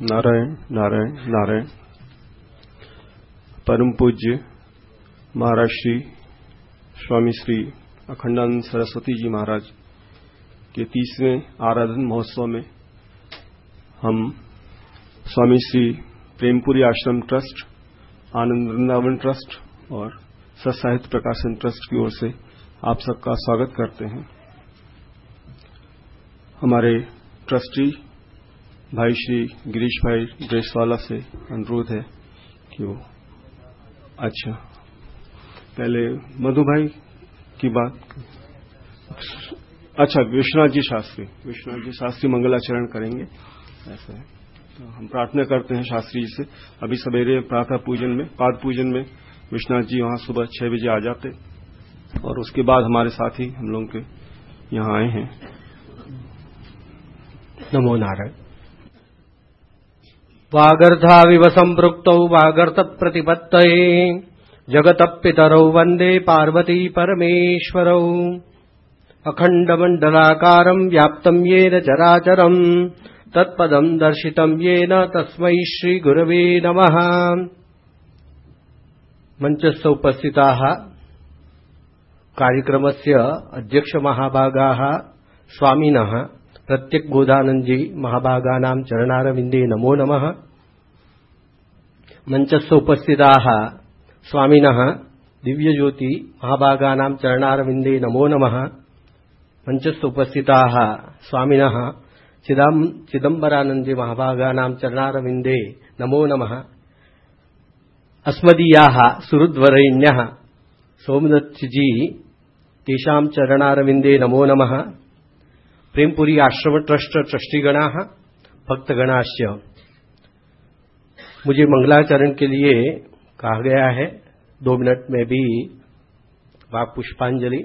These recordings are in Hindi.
नारायण नारायण नारायण। परम पूज्य महाराज श्री स्वामी श्री अखंडानंद सरस्वती जी महाराज के तीसवें आराधन महोत्सव में हम स्वामी श्री प्रेमपुरी आश्रम ट्रस्ट, आनंद वृंदावन ट्रस्ट और सत्साहित्य प्रकाशन ट्रस्ट की ओर से आप सबका स्वागत करते हैं। हमारे ट्रस्टी भाई श्री गिरीश भाई ड्रेसवाला से अनुरोध है कि वो अच्छा। पहले मधु भाई की बात। अच्छा विश्वनाथ जी शास्त्री। विश्वनाथ जी शास्त्री मंगलाचरण करेंगे। ऐसा है। तो हम प्रार्थना करते हैं शास्त्री जी से। अभी सवेरे प्रातः पूजन में, पाद पूजन में विश्वनाथ जी वहाँ सुबह छह बजे आ जाते। और उसके बाद हमारे साथी हम लोगों के यहाँ आए हैं। नमो नारायण। वागर्धाविव सम्पृक्तौ वागर्तप्रतिपत्तये। जगतपितरौ वंदे पार्वती परमेश्वरौ अखण्डमण्डलाकारम् व्याप्तम् येन चराचरम्। तत्पदम् दर्शितम् येन तस्मै श्रीगुरवे नमः। मञ्चस्थ उपस्थिताः कार्यक्रमस्य अध्यक्षमहाभागाः स्वामिनः। प्रत्येक बोधानंद जी महाभागानां चरणारविंदे नमो नमः। मंचस्थ उपस्थिताः स्वामिनः, दिव्यज्योति महाभागानां चरणारविंदे नमो नमः। मंचस्थ उपस्थिताः स्वामिनः चिदम्बरानंदी महाभागानां चरणारविंदे नमो नमः। अस्मदीयाः सुहृद्वरेण्यः, सोमदत्तजी, तेषां चरणारविंदे नमो नमः। प्रेमपुरी आश्रम ट्रस्ट ट्रस्टीगणा भक्तगणाश्य मुझे मंगलाचरण के लिए कहा गया है, दो मिनट में भी वाक पुष्पांजलि।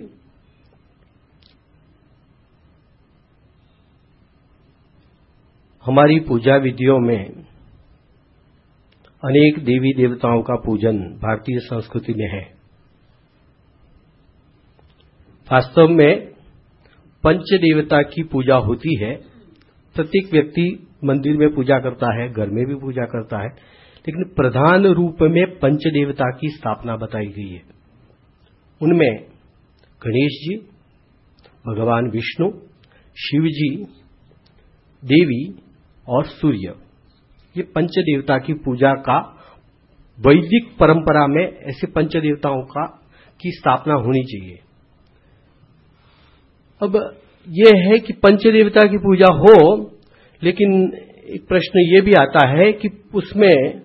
हमारी पूजा विधियों में अनेक देवी देवताओं का पूजन भारतीय संस्कृति में है। वास्तव में पंच देवता की पूजा होती है। प्रत्येक व्यक्ति मंदिर में पूजा करता है, घर में भी पूजा करता है, लेकिन प्रधान रूप में पंच देवता की स्थापना बताई गई है। उनमें गणेश जी, भगवान विष्णु, शिव जी, देवी और सूर्य। ये पंच देवता की पूजा का वैदिक परंपरा में ऐसे पंच देवताओं का, की स्थापना होनी चाहिए। अब यह है कि पंचदेवता की पूजा हो लेकिन एक प्रश्न ये भी आता है कि उसमें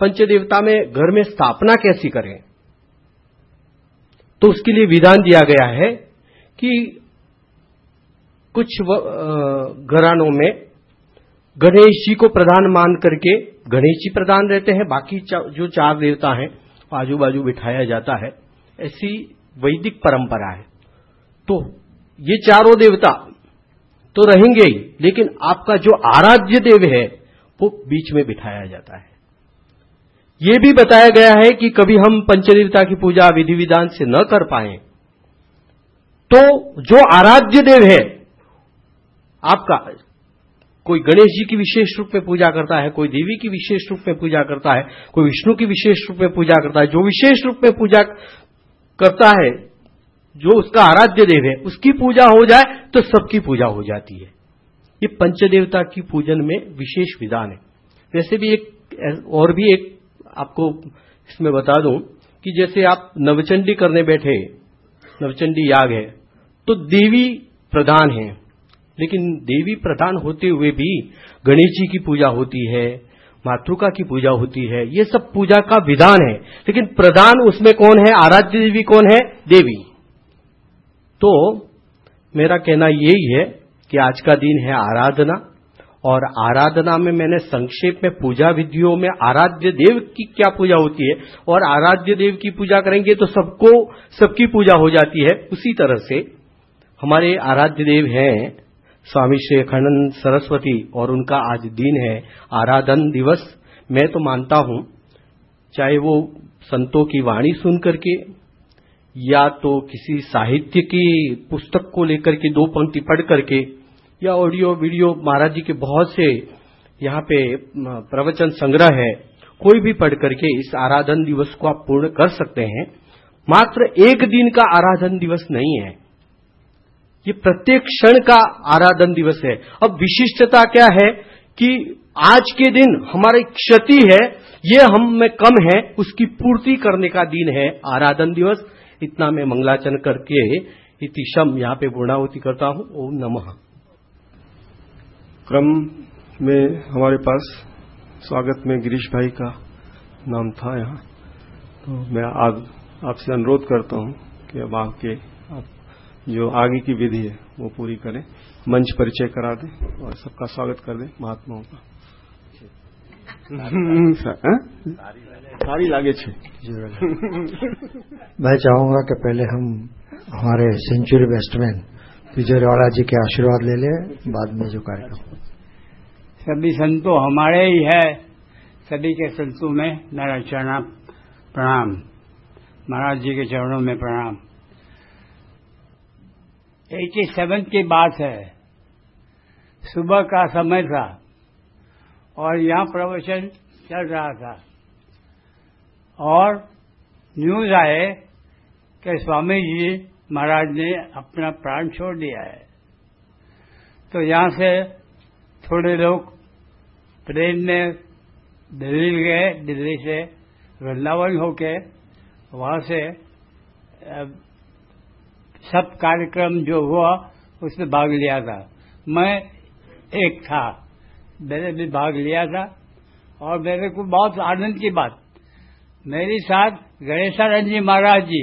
पंचदेवता में घर में स्थापना कैसी करें? तो उसके लिए विधान दिया गया है कि कुछ घरानों में गणेश जी को प्रधान मान करके गणेश जी प्रधान रहते हैं बाकी चा, जो चार देवता हैं आजू बाजू बिठाया जाता है ऐसी वैदिक परंपरा है। तो ये चारों देवता तो रहेंगे ही, लेकिन आपका जो आराध्य देव है, वो बीच में बिठाया जाता है। ये भी बताया गया है कि कभी हम पंचदेवता की पूजा विधि विधान से न कर पाए तो जो आराध्य देव है, आपका कोई गणेश जी की विशेष रूप में पूजा करता है, कोई देवी की विशेष रूप में पूजा करता है, कोई विष्णु की विशेष रूप में पूजा करता है, जो विशेष रूप में पूजा करता है जो उसका आराध्य देव है, उसकी पूजा हो जाए तो सबकी पूजा हो जाती है। ये पंचदेवता की पूजन में विशेष विधान है। वैसे भी एक, और भी एक आपको इसमें बता दूँ कि जैसे आप नवचंडी करने बैठे, नवचंडी याग है तो देवी प्रधान है। लेकिन देवी प्रधान होते हुए भी गणेश जी की पूजा होती है, मातृका की पूजा होती है, ये सब पूजा का विधान है। लेकिन प्रधान उसमें कौन है? आराध्य देवी कौन है? देवी। तो मेरा कहना यही है कि आज का दिन है आराधना, और आराधना में मैंने संक्षेप में पूजा विधियों में आराध्य देव की क्या पूजा होती है, और आराध्य देव की पूजा करेंगे तो सबको, सबकी पूजा हो जाती है। उसी तरह से हमारे आराध्य देव हैं स्वामी श्री अखंड सरस्वती, और उनका आज दिन है आराधन दिवस। मैं तो मानता हूँ, चाहे वो संतों की वाणी सुन करके या तो किसी साहित्य की पुस्तक को लेकर के दो पंक्ति पढ़ करके, या ऑडियो वीडियो महाराज जी के बहुत से यहाँ पे प्रवचन संग्रह है, कोई भी पढ़ करके इस आराधन दिवस को आप पूर्ण कर सकते हैं। मात्र एक दिन का आराधन दिवस नहीं है। ये प्रत्येक क्षण का आराधन दिवस है। अब विशिष्टता क्या है कि आज के दिन हमारी क्षति है, ये हम में कम है, उसकी पूर्ति करने का दिन है आराधन दिवस। इतना मैं मंगलाचन करके इतिशम यहाँ पे पूर्णावती करता हूँ। ओम नमः। क्रम में हमारे पास स्वागत में गिरीश भाई का नाम था यहाँ। तो मैं आज आपसे अनुरोध करता हूँ कि अब आपके आप जो आगे की विधि है वो पूरी करें, मंच परिचय करा दें और सबका स्वागत कर दें महात्माओं का। सारी लागे छे। मैं चाहूँगा कि पहले हम हमारे सेंचुरी बेस्टमैन विजयवाड़ा जी के आशीर्वाद ले लें बाद में जो कार्यक्रम। सभी संतों हमारे ही है सभी के संतों में मेरा चरणा प्रणाम। महाराज जी के चरणों में प्रणाम। एटी सेवन की बात है। सुबह का समय था। और यहाँ प्रवचन चल रहा था। और न्यूज़ आए कि स्वामी जी महाराज ने अपना प्राण छोड़ दिया है। तो यहाँ से थोड़े लोग ट्रेन में दिल्ली गए, दिल्ली से वृंदावन होके वहाँ से सब कार्यक्रम जो हुआ उसमें भाग लिया था। मैं एक था। मैंने भी भाग लिया था और मेरे को बहुत आनंद की बात। मेरे साथ गणेशानंद जी महाराज जी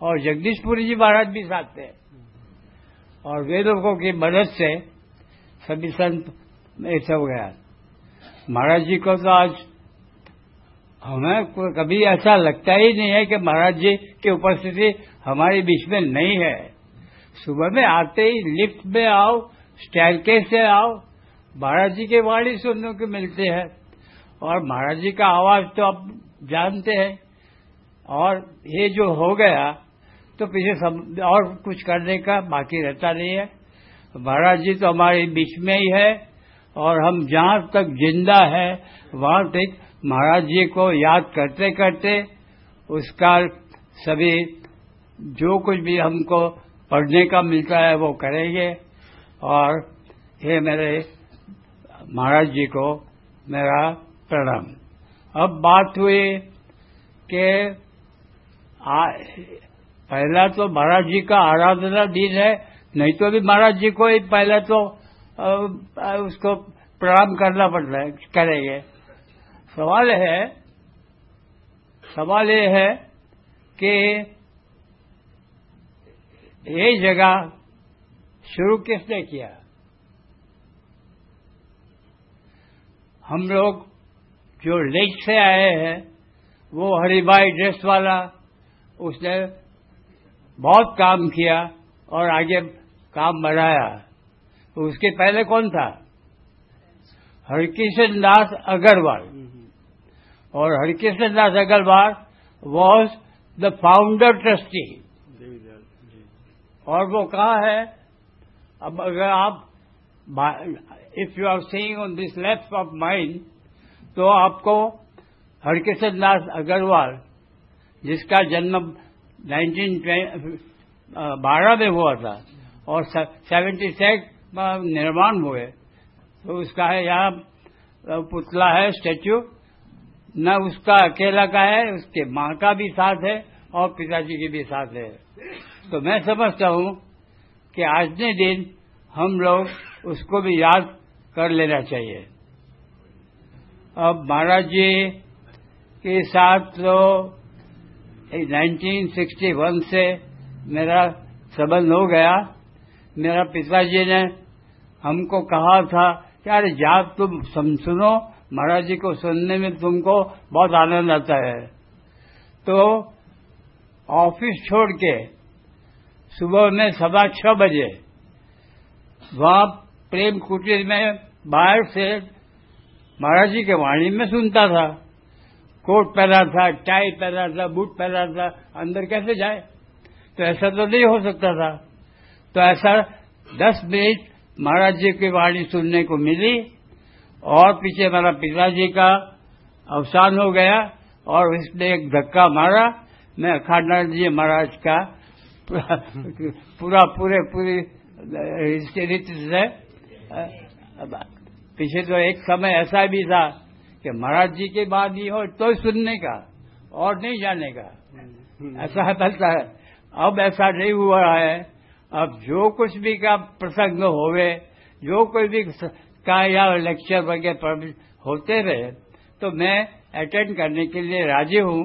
और जगदीशपुरी जी महाराज भी साथ थे। और वे लोगों की मदद से सभी संत ऐसा हो गया। महाराज जी को तो आज हमें कभी ऐसा लगता ही नहीं है कि महाराज जी की उपस्थिति हमारे बीच में नहीं है। सुबह में आते ही लिफ्ट में आओ स्टैलकेस से आओ महाराज जी के वाणी सुनने को मिलते हैं। और महाराज जी का आवाज़ तो आप जानते हैं। और ये जो हो गया तो पीछे और कुछ करने का बाकी रहता नहीं है। महाराज जी तो हमारे बीच में ही है, और हम जहाँ तक ज़िंदा है, वहाँ तक महाराज जी को याद करते करते उसका सभी जो कुछ भी हमको पढ़ने का मिलता है, वो करेंगे। और ये मेरे महाराज जी को मेरा प्रणाम। अब बात हुई कि पहला तो महाराज जी का आराधना दिन है नहीं तो भी महाराज जी को ही पहले तो आ, उसको प्रणाम करना पड़ता है करेंगे। सवाल है सवाल ये है कि ये जगह शुरू किसने किया? हम लोग जो लेक से आए हैं वो हरिभाई ड्रेस वाला उसने बहुत काम किया और आगे काम बढ़ाया। तो उसके पहले कौन था? हरकिशन दास अग्रवाल। और Harkishan Das Agarwal was the founder trustee और वो कहा है? अब अगर आप if you are seeing on this left of mind तो आपको हरकिशन दास अग्रवाल, जिसका जन्म 1912 में हुआ था, और 76 में निर्माण हुए तो उसका है यहाँ पुतला है स्टेच्यू न उसका अकेला का है, उसके माँ का भी साथ है, और पिताजी के भी साथ है। तो मैं समझता हूँ कि आज के दिन हम लोग उसको भी याद कर लेना चाहिए। अब महाराज जी के साथ तो 1961 से मेरा संबंध हो गया। मेरा पिताजी ने हमको कहा था कि अरे जाप तुम सुनो, महाराज जी को सुनने में तुमको बहुत आनंद आता है। तो ऑफ़िस छोड़ के सुबह में सवा छह बजे वहाँ प्रेम कुटीर में बाहर से महाराज जी के वाणी में सुनता था। कोट पहना था, टाई पहना था, बूट पहना था, अंदर कैसे जाए? तो ऐसा तो नहीं हो सकता था। तो ऐसा दस मिनट महाराज जी की वाणी सुनने को मिली और पीछे मेरा पिताजी का अवसान हो गया और इसने एक धक्का मारा। मैं अखांड जी महाराज का पूरा, पूरे, पूरी रीति से पीछे तो एक समय ऐसा भी था कि महाराज जी की बात ही हो तो सुनने का और नहीं जाने का। ऐसा चलता है अब ऐसा नहीं हुआ है। अब जो कुछ भी का प्रसंग होवे, जो कोई भी का या लेक्चर वगैरह होते रहे तो मैं अटेंड करने के लिए राज़ी हूँ।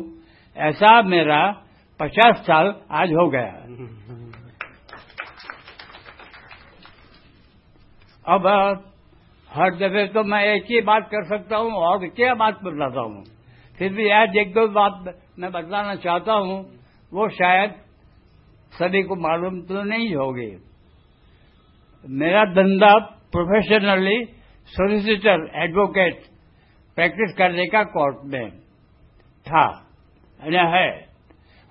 ऐसा मेरा पचास साल आज हो गया। अब हर जगह तो मैं एक ही बात कर सकता हूँ और क्या बात बताता हूँ? फिर भी आज एक दो बात मैं बताना चाहता हूँ, वो शायद सभी को मालूम तो नहीं होगी। मेरा धंधा प्रोफेशनली सोलिसिटर एडवोकेट प्रैक्टिस करने का कोर्ट में था। या है,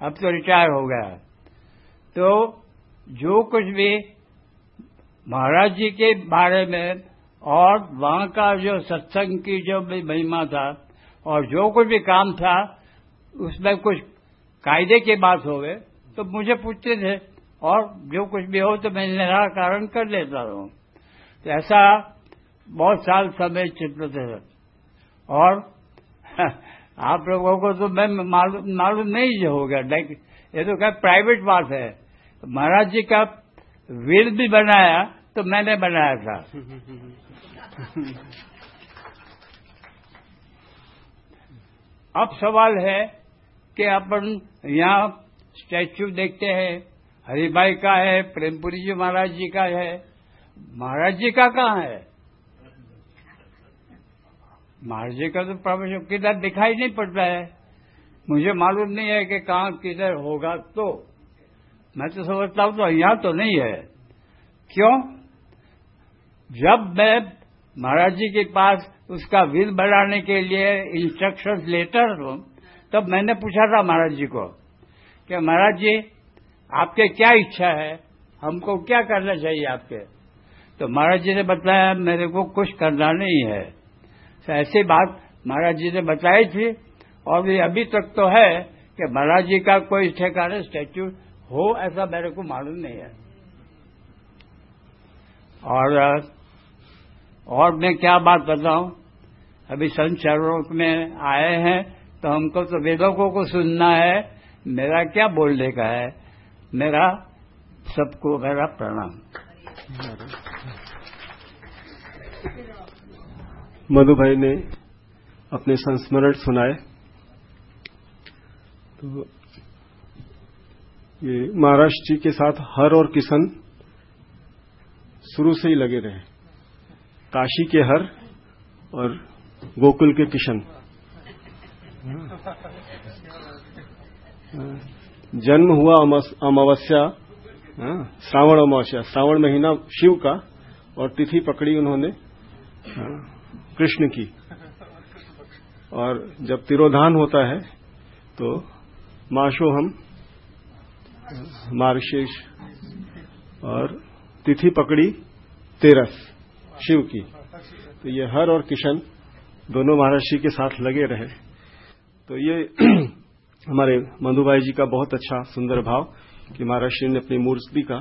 अब तो रिटायर हो गया। तो जो कुछ भी महाराज जी के बारे में और वहाँ का जो सत्संग की जो भी महिमा था और जो कुछ भी काम था, उसमें कुछ कायदे की बात हो गए तो मुझे पूछते थे और जो कुछ भी हो तो मैं निराकरण कर लेता हूँ। तो ऐसा बहुत साल समय चित्र थे। और आप लोगों को तो मैं मालूम नहीं हो गया। ये तो क्या प्राइवेट बात है। महाराज जी का विल भी बनाया तो मैंने बनाया था। अब सवाल है कि अपन यहाँ स्टैच्यू देखते हैं, हरिभाई का है, प्रेमपुरी जी महाराज जी का है। महाराज जी का कहाँ है? महाराज जी का तो प्रवेश किधर दिखाई नहीं पड़ता है। मुझे मालूम नहीं है कि कहाँ किधर होगा तो मैं तो समझता हूँ तो यहाँ तो नहीं है। क्यों? जब मैं महाराज जी के पास उसका विल बढ़ाने के लिए इंस्ट्रक्शन लेटर हूँ, तब मैंने पूछा था महाराज जी को कि महाराज जी, आपके क्या इच्छा है? हमको क्या करना चाहिए आपके? तो महाराज जी ने बताया, मेरे को कुछ करना नहीं है। तो ऐसी बात महाराज जी ने बताई थी, और ये अभी तक तो है कि महाराज जी का कोई ठिकाने स्टैच्यू हो ऐसा मेरे को मालूम नहीं है। और और मैं क्या बात बताऊँ? अभी संत चरणों में आए हैं तो हमको तो वेदों को सुनना है। मेरा क्या बोलने का है? मेरा सबको मेरा प्रणाम। मधु भाई ने अपने संस्मरण सुनाए। तो ये महाराष्ट्र जी के साथ हर और किशन शुरू से ही लगे रहे। काशी के हर और गोकुल के किशन। जन्म हुआ अमावस्या हाँ, श्रावण अमावस्या। श्रावण महीना शिव का और तिथि पकड़ी उन्होंने हाँ, कृष्ण की। और जब तिरोधान होता है तो माशो हम मार्गशीर्ष और तिथि पकड़ी तेरस, शिव की। तो ये हर और किशन दोनों महर्षि के साथ लगे रहे। तो ये हमारे मधुबाई जी का बहुत अच्छा सुंदर भाव कि महर्षि ने अपनी मूर्ति का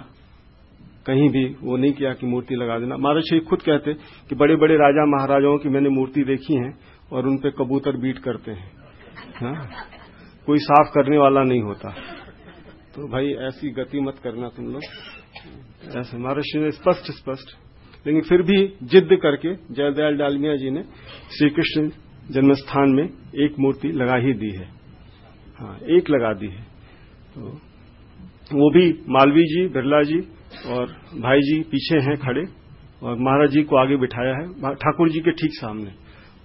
कहीं भी वो नहीं किया कि मूर्ति लगा देना। महर्षि खुद कहते कि बड़े बड़े राजा महाराजाओं की मैंने मूर्ति देखी है और उन पे कबूतर बीट करते हैं। हा? कोई साफ़ करने वाला नहीं होता। तो भाई, ऐसी गति मत करना तुम लोग। ऐसे महर्षि ने स्पष्ट स्पष्ट। लेकिन फिर भी जिद करके जयदयाल डालमिया जी ने श्री कृष्ण जन्मस्थान में एक मूर्ति लगा ही दी है। हाँ एक लगा दी है। तो वो भी मालवी जी, बिरला जी और भाई जी पीछे हैं खड़े और महाराज जी को आगे बिठाया है। ठाकुर जी के ठीक सामने।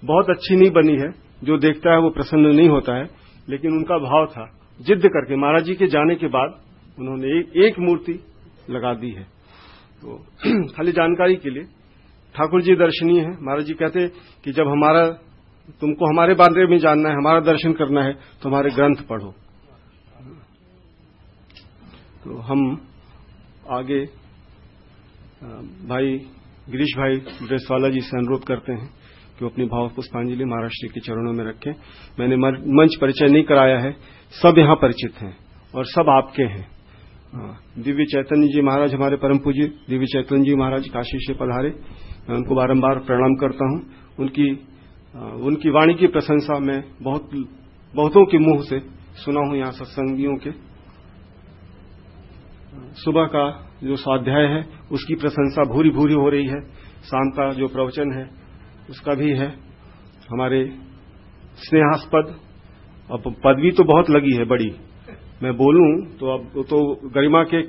बहुत अच्छी नहीं बनी है। जो देखता है वो प्रसन्न नहीं होता है, लेकिन उनका भाव था जिद करके महाराज जी के जाने के बाद उन्होंने एक, एक मूर्ति लगा दी है। तो खाली जानकारी के लिए ठाकुर जी दर्शनीय है। महाराज जी कहते कि जब हमारा तुमको हमारे बारे में जानना है हमारा दर्शन करना है तो हमारे ग्रंथ पढ़ो। तो हम आगे भाई गिरीश भाई ब्रेसवाला जी से अनुरोध करते हैं। कि वो अपनी भाव पुष्पांजलि महाराज के चरणों में रखें। मैंने मंच परिचय नहीं कराया है। सब यहाँ परिचित हैं और सब आपके हैं। दिव्य चैतन्य जी महाराज हमारे परम पूज्य दिव्य चैतन्य जी महाराज काशी से पधारे। मैं उनको बारंबार प्रणाम करता हूँ। उनकी उनकी वाणी की प्रशंसा मैं बहुत, बहुतों के मुँह से सुना हूँ यहाँ सत्संगियों के। सुबह का जो स्वाध्याय है, उसकी प्रशंसा भूरी भूरी हो रही है। शाम का जो प्रवचन है उसका भी है। हमारे स्नेहास्पद। अब पदवी तो बहुत लगी है, बड़ी। मैं बोलूँ तो अब तो गरिमा के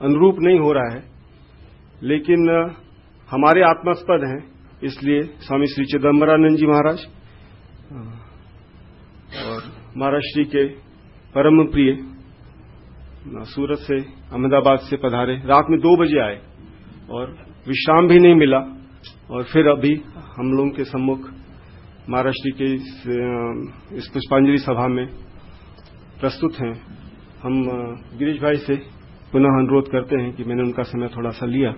अनुरूप नहीं हो रहा है। लेकिन हमारे आत्मास्पद हैं, इसलिए स्वामी श्री चिदम्बरानंद जी महाराज और महाराज श्री के परम प्रिय सूरत से अहमदाबाद से पधारे। रात में दो बजे आए और विश्राम भी नहीं मिला और फिर अभी हम लोगों के सम्मुख महाराष्ट्र के इस पुष्पांजलि सभा में प्रस्तुत हैं। हम गिरीश भाई से पुनः अनुरोध करते हैं कि मैंने उनका समय थोड़ा सा लिया।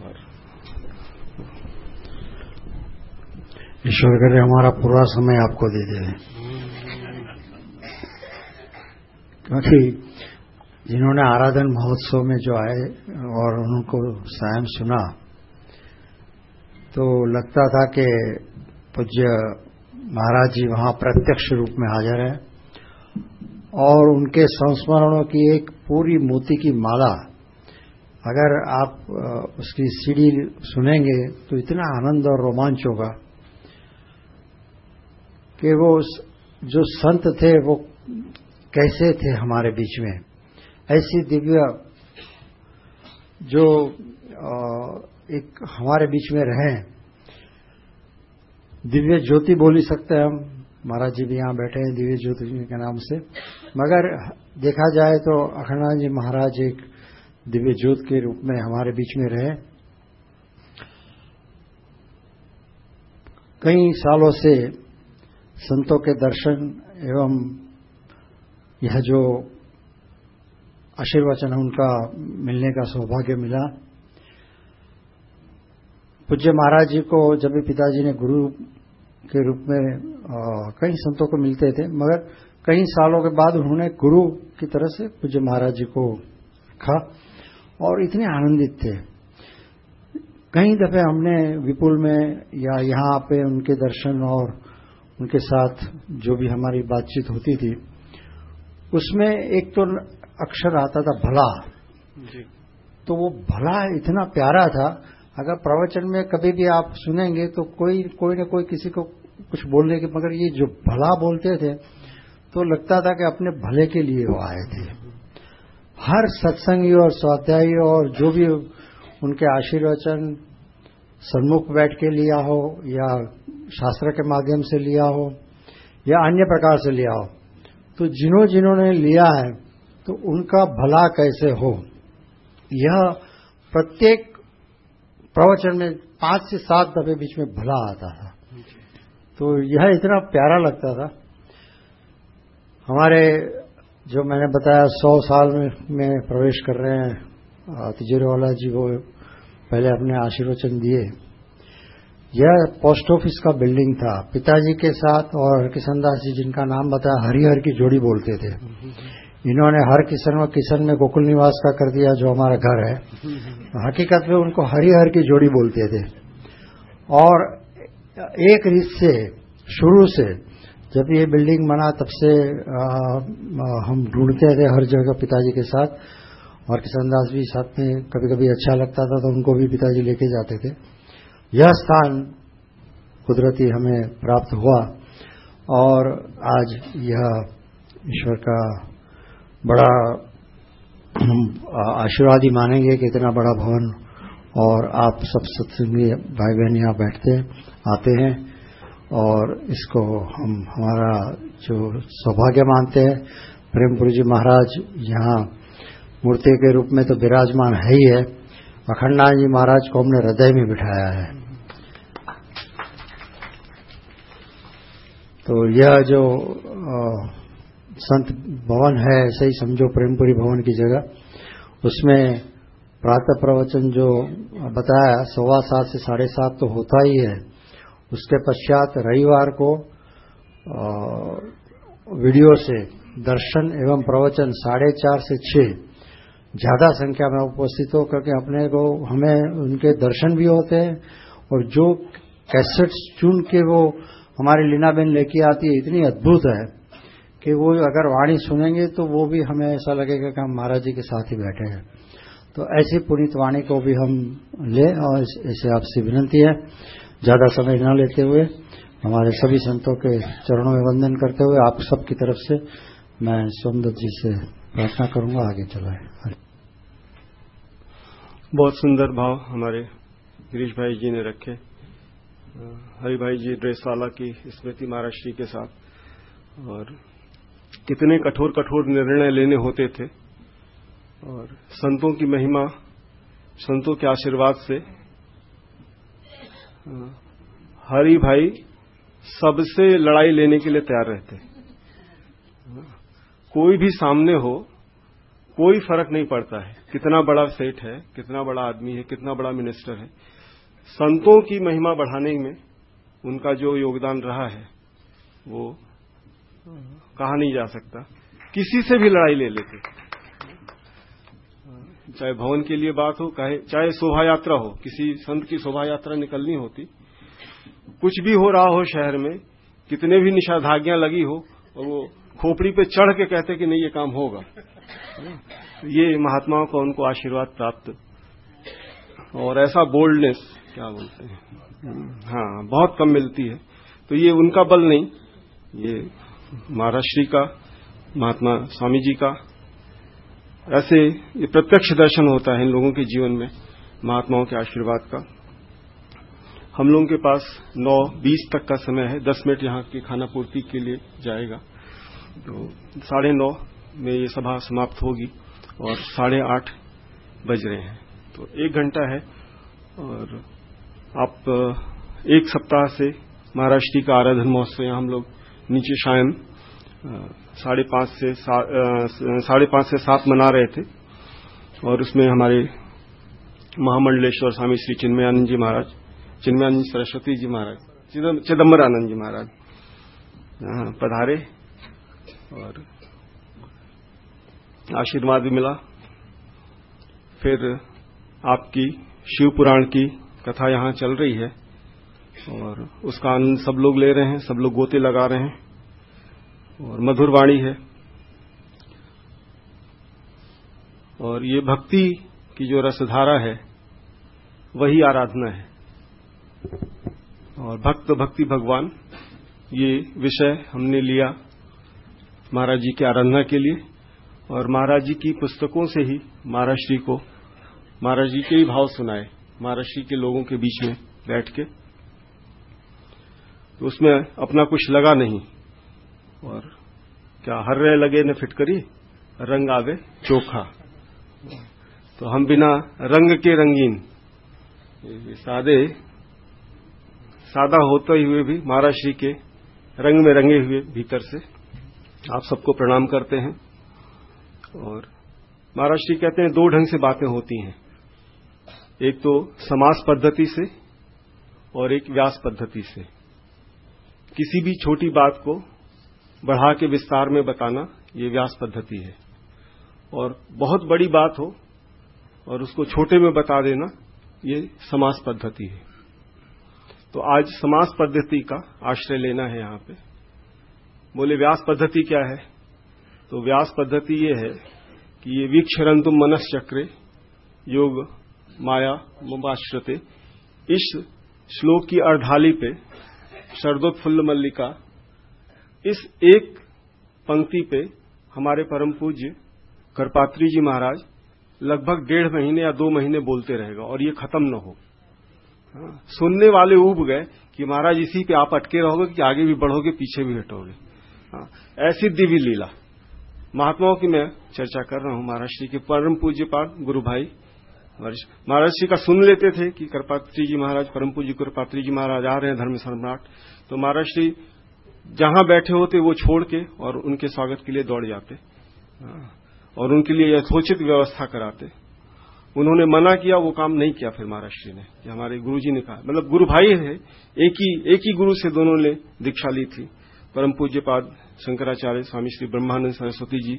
और ईश्वर करे, हमारा पूरा समय आपको दे दे। क्योंकि जिन्होंने आराधन महोत्सव में जो आए और उनको सायं सुना तो लगता था कि पूज्य महाराज जी वहाँ प्रत्यक्ष रूप में हाजिर है और उनके संस्मरणों की एक पूरी मोती की माला, अगर आप उसकी सीढ़ी सुनेंगे तो इतना आनंद और रोमांच होगा कि वो जो संत थे वो कैसे थे हमारे बीच में। ऐसी दिव्य, जो एक हमारे बीच में रहे। दिव्य ज्योति बोल ही सकते हैं हम। महाराज जी भी यहाँ बैठे हैं दिव्य ज्योति के नाम से। मगर देखा जाए तो अखंडा जी महाराज एक दिव्य ज्योत के रूप में हमारे बीच में रहे। कई सालों से संतों के दर्शन एवं यह जो आशीर्वचन उनका मिलने का सौभाग्य मिला। पूज्य महाराज जी को जब भी पिताजी ने गुरु के रूप में कई संतों को मिलते थे मगर कई सालों के बाद उन्होंने गुरु की तरह से पूज्य महाराज जी को रखा और इतने आनंदित थे कई दफे हमने विपुल में या यहाँ पे उनके दर्शन और उनके साथ जो भी हमारी बातचीत होती थी उसमें एक तो अक्षर आता था भला जी। तो वो भला इतना प्यारा था अगर प्रवचन में कभी भी आप सुनेंगे तो कोई कोई न कोई किसी को कुछ बोलने के, मगर ये जो भला बोलते थे तो लगता था कि अपने भले के लिए वो आए थे। हर सत्संगी और स्वाध्यायी और जो भी उनके आशीर्वचन सन्मुख बैठ के लिया हो, या शास्त्र के माध्यम से लिया हो, या अन्य प्रकार से लिया हो तो जिन्हों जिन्होंने लिया है तो उनका भला कैसे हो? यह प्रत्येक प्रवचन में पाँच से सात दफे बीच में भला आता था। तो यह इतना प्यारा लगता था। हमारे जो मैंने बताया सौ साल में, में प्रवेश कर रहे हैं तिजोरीवाला जी को पहले अपने आशीर्वचन दिए। यह पोस्ट ऑफ़िस का बिल्डिंग था। पिताजी के साथ और किशन दास जी जिनका नाम बताया हरिहर की जोड़ी बोलते थे। इन्होंने हर किशन व किशन में गोकुल निवास का कर दिया जो हमारा घर है। हकीकत में उनको हरिहर की जोड़ी बोलते थे। और एक रीत से शुरू से जब ये बिल्डिंग बना तब से आ, हम ढूंढते थे हर जगह पिताजी के साथ। और किशन दास भी साथ में कभी कभी अच्छा लगता था तो उनको भी पिताजी लेके जाते थे। यह स्थान कुदरती हमें प्राप्त हुआ। और आज यह ईश्वर का बड़ा आशीर्वाद ही मानेंगे कि इतना बड़ा भवन और आप सब सत्संगी भाई बहन यहाँ बैठते हैं आते हैं और इसको हम, हमारा जो सौभाग्य मानते हैं, प्रेमपुरी जी महाराज यहाँ मूर्ति के रूप में तो विराजमान है ही है। अखंडनाथ जी महाराज को हमने हृदय में बिठाया है। तो यह जो संत भवन है, ऐसे ही समझो प्रेमपुरी भवन की जगह। उसमें प्रातः प्रवचन जो बताया, सवा सात से साढ़े सात तो होता ही है। उसके पश्चात रविवार को वीडियो से दर्शन एवं प्रवचन साढ़े चार से छह। ज़्यादा संख्या में उपस्थित हो क्योंकि अपने को हमें उनके दर्शन भी होते हैं और जो कैसेट्स चुन के वो हमारी लीनाबेन लेके आती है, इतनी अद्भुत है। कि वो अगर वाणी सुनेंगे तो वो भी हमें ऐसा लगेगा कि हम महाराज जी के साथ ही बैठे हैं। तो ऐसी पुनीत वाणी को भी हम ले और ऐसे आपसे विनंती है, ज़्यादा समय न लेते हुए। हमारे सभी संतों के चरणों में वंदन करते हुए आप सबकी तरफ़ से मैं सोमदत्त जी से प्रार्थना करूँगा, आगे चलाए। बहुत सुंदर भाव हमारे गिरीश भाई जी ने रखे। हरि भाई जी ड्रेसवाला की स्मृति महाराष्ट्री के साथ। और कितने कठोर कठोर निर्णय लेने होते थे। और संतों की महिमा, संतों के आशीर्वाद से हरि भाई सबसे लड़ाई लेने के लिए तैयार रहते। कोई भी सामने हो, कोई फ़र्क नहीं पड़ता है। कितना बड़ा सेठ है, कितना बड़ा आदमी है, कितना बड़ा मिनिस्टर है। संतों की महिमा बढ़ाने में उनका जो योगदान रहा है, वो कहा नहीं जा सकता। किसी से भी लड़ाई ले लेते। चाहे भवन के लिए बात हो, कहे, चाहे शोभा यात्रा हो, किसी संत की शोभा यात्रा निकलनी होती। कुछ भी हो रहा हो शहर में, कितने भी निषाधाज्ञा लगी हो, और वो खोपड़ी पे चढ़ के कहते कि नहीं, ये काम होगा। ये महात्माओं का उनको आशीर्वाद प्राप्त। और ऐसा बोल्डनेस क्या बोलते हैं? हाँ बहुत कम मिलती है। तो ये उनका बल नहीं, ये महाराष्ट्री का, महात्मा स्वामी जी का। ऐसे ये प्रत्यक्ष दर्शन होता है इन लोगों के जीवन में, महात्माओं के आशीर्वाद का। हम लोगों के पास नौ बीस तक का समय है, दस मिनट यहाँ की खाना पूर्ति के लिए जाएगा। तो साढ़े नौ में ये सभा समाप्त होगी और साढ़े आठ बज रहे हैं। तो एक घंटा है और आप एक सप्ताह से महाराष्ट्री का आराधन महोत्सव यहाँ हम लोग नीचे शायन साढ़े पाँच से साढ़े पाँच से सात मना रहे थे। और उसमें हमारे महामंडलेश्वर स्वामी श्री चिन्मयानंद जी महाराज, चिन्मयानंद सरस्वती जी महाराज चिदम्बर आनंद जी महाराज पधारे। और आशीर्वाद भी मिला। फिर आपकी शिव पुराण की कथा यहाँ चल रही है। और उसका आनंद सब लोग ले रहे हैं, सब लोग गोते लगा रहे हैं और मधुर वाणी है। और ये भक्ति की जो रसधारा है, वही आराधना है। और भक्त भक्ति भगवान, ये विषय हमने लिया महाराज जी की आराधना के लिए। और महाराज जी की पुस्तकों से ही महाराज श्री को, महाराज जी के ही भाव सुनाए, महाराज श्री के लोगों के बीच में बैठ के। तो उसमें अपना कुछ लगा नहीं। और क्या हर रहे लगे न फिटकरी, रंग आवे, चोखा। तो हम बिना रंग के रंगीन। सादे, सादा होते हुए भी महाराज श्री के रंग में रंगे हुए भीतर से आप सबको प्रणाम करते हैं। और महाराज श्री कहते हैं दो ढंग से बातें होती हैं। एक तो समास पद्धति से और एक व्यास पद्धति से। किसी भी छोटी बात को बढ़ा के विस्तार में बताना ये व्यास पद्धति है। और बहुत बड़ी बात हो और उसको छोटे में बता देना ये समास पद्धति है। तो आज समास पद्धति का आश्रय लेना है यहाँ पे। बोले, व्यास पद्धति क्या है? तो व्यास पद्धति ये है कि ये वीक्षरंतुम मनस चक्रे योग माया मुबाश्रते इस श्लोक की अर्धाली पे शरदोत्फुल्ल मल्लिका इस एक पंक्ति पे हमारे परम पूज्य करपात्री जी महाराज लगभग डेढ़ महीने या दो महीने बोलते रहेगा और ये खत्म न हो। हाँ, सुनने वाले उब गए कि महाराज इसी पे आप अटके रहोगे कि आगे भी बढ़ोगे पीछे भी हटोगे। हाँ, ऐसी दिव्य लीला। महात्माओं की मैं चर्चा कर रहा हूँ महाराज श्री के परम पूज्य पाठ गुरु भाई महाराज जी का सुन लेते थे कि कृपात्री जी महाराज परम पूज्य कृपात्री जी महाराज आ रहे हैं धर्म सम्राट। तो महाराज श्री जहाँ बैठे होते वो छोड़ के और उनके स्वागत के लिए दौड़ जाते। हाँ, और उनके लिए यथोचित व्यवस्था कराते। उन्होंने मना किया वो काम नहीं किया फिर महाराष्ट्री ने। कि हमारे गुरु जी ने कहा। मतलब गुरु भाई है एक ही एक ही गुरु से दोनों ने दीक्षा ली थी। परम पूज्य पाद शंकराचार्य स्वामी श्री ब्रह्मानंद सरस्वती जी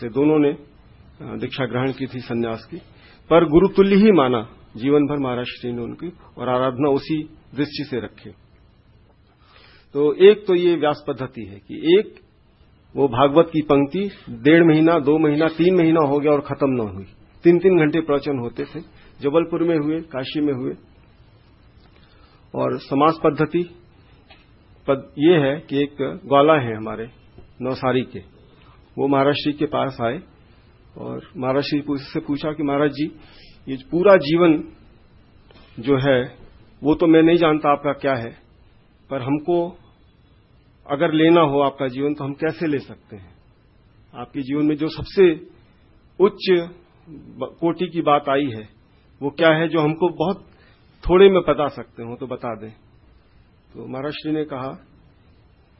से दोनों ने दीक्षा ग्रहण की थी संन्यास की। पर गुरुतुल्य ही माना। जीवन भर महाराष्ट्री ने उनकी और आराधना उसी दृष्टि से रखे। तो एक तो ये व्यास पद्धति है कि एक, वो भागवत की पंक्ति डेढ़ महीना, दो महीना, तीन महीना हो गया और खत्म न हुई। तीन तीन घंटे प्रवचन होते थे। जबलपुर में हुए, काशी में हुए। और समाज पद्धति पद ये है कि एक ग्वाला है हमारे नौसारी के। वो महाराष्ट्र के पास आए। और महाराज श्री से पूछा कि महाराज जी, ये पूरा जीवन जो है, वो तो मैं नहीं जानता आपका क्या है, पर हमको अगर लेना हो आपका जीवन तो हम कैसे ले सकते हैं? आपके जीवन में जो सबसे उच्च कोटि की बात आई है, वो क्या है जो हमको बहुत थोड़े में बता सकते हो तो बता दें। तो महाराज श्री ने कहा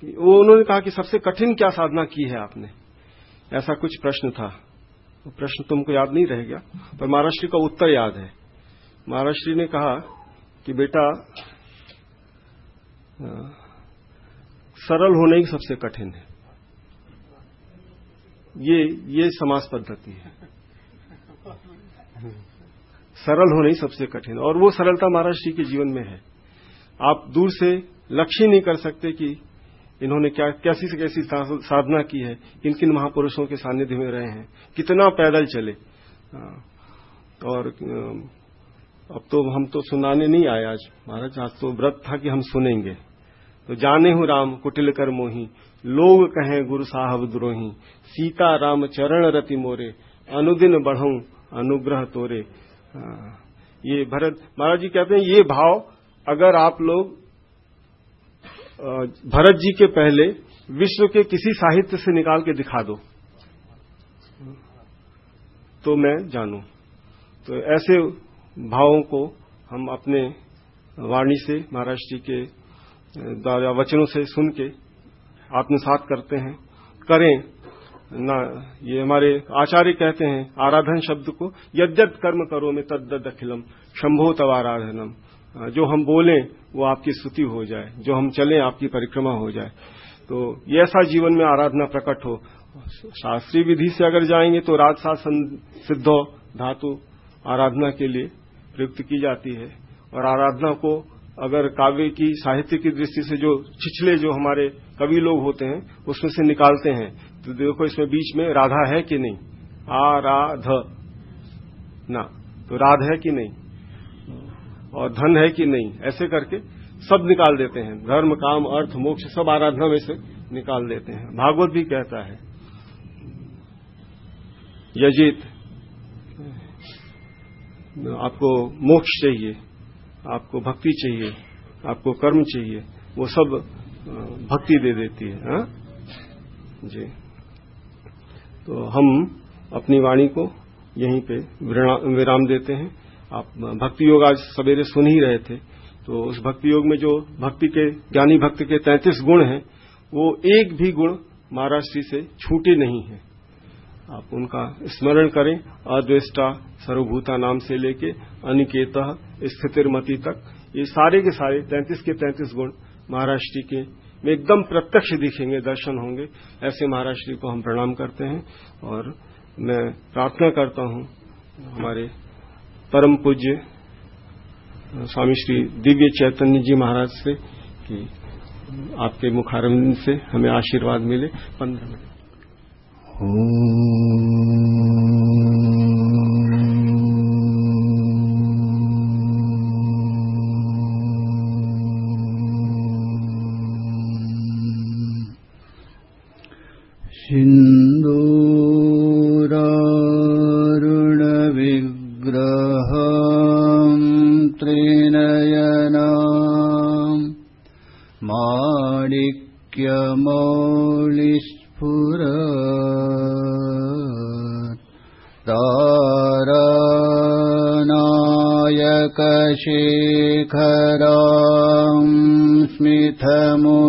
कि, वो उन्होंने कहा कि सबसे कठिन क्या साधना की है आपने? ऐसा कुछ प्रश्न था। प्रश्न तुमको याद नहीं रह गया, पर महाराष्ट्री का उत्तर याद है। महाराष्ट्री ने कहा कि बेटा सरल होने ही सबसे कठिन है। ये ये समाज पद्धति है। सरल होने ही सबसे कठिन, और वो सरलता महाराज जी के जीवन में है। आप दूर से लक्ष्य नहीं कर सकते कि इन्होंने क्या, कैसी से कैसी साधना की है? किन किन महापुरुषों के सानिध्य में रहे हैं? कितना पैदल चले? और अब तो हम तो सुनाने नहीं आए आज। महाराज, आज तो व्रत था कि हम सुनेंगे। तो जाने हूँ राम, कुटिल कर मोही। लोग कहें गुरु साहब द्रोही। सीता राम चरण रति मोरे। अनुदिन बढ़ऊ अनुग्रह तोरे। ये भरत, महाराज जी कहते हैं, ये भाव अगर आप लोग भरत जी के पहले विश्व के किसी साहित्य से निकाल के दिखा दो। तो मैं जानू। तो ऐसे भावों को हम अपने वाणी से, महाराज जी के द्वारा वचनों से सुन के आत्मसात करते हैं। करें। ना, ये हमारे आचार्य कहते हैं, आराधन शब्द को यद्यत कर्म करो में तद्दत अखिलम शंभो तव आराधनम। जो हम बोलें, वो आपकी स्तुति हो जाए, जो हम चलें, आपकी परिक्रमा हो जाए। तो ये ऐसा जीवन में आराधना प्रकट हो। शास्त्रीय विधि से अगर जाएँगे तो राजसा सिद्धो धातु आराधना के लिए प्रयुक्त की जाती है। और आराधना को अगर काव्य की, साहित्य की दृष्टि से जो छिछले जो हमारे कवि लोग होते हैं, उसमें से निकालते हैं तो देखो इसमें बीच में राधा है कि नहीं? आ, रा, ध, ना। तो राध है कि नहीं? और धन है कि नहीं, ऐसे करके सब निकाल देते हैं। धर्म, काम, अर्थ, मोक्ष सब आराधना में से निकाल देते हैं। भागवत भी कहता है, यजित, आपको मोक्ष चाहिए, आपको भक्ति चाहिए, आपको कर्म चाहिए, वो सब भक्ति दे देती है, हा? जी। तो हम अपनी वाणी को यहीं पे विराम देते हैं। आप भक्ति योग आज सवेरे सुन ही रहे थे तो उस भक्ति योग में जो भक्ति के, ज्ञानी भक्त के तैंतीस गुण हैं, वो एक भी गुण महाराज श्री से छूटे नहीं है। आप उनका स्मरण करें, अद्वेष्टा सर्वभूता नाम से लेके अनिकेत, स्थितिर्मति तक, ये सारे के सारे तैंतीस के तैंतीस गुण महाराष्ट्री के में एकदम प्रत्यक्ष दिखेंगे, दर्शन होंगे, ऐसे महाराष्ट्री को हम प्रणाम करते हैं, और मैं प्रार्थना करता हूँ हमारे परम पूज्य स्वामी श्री दिव्य चैतन्य जी महाराज से कि आपके मुखारविंद से हमें आशीर्वाद मिले। पंद्रह मिनट।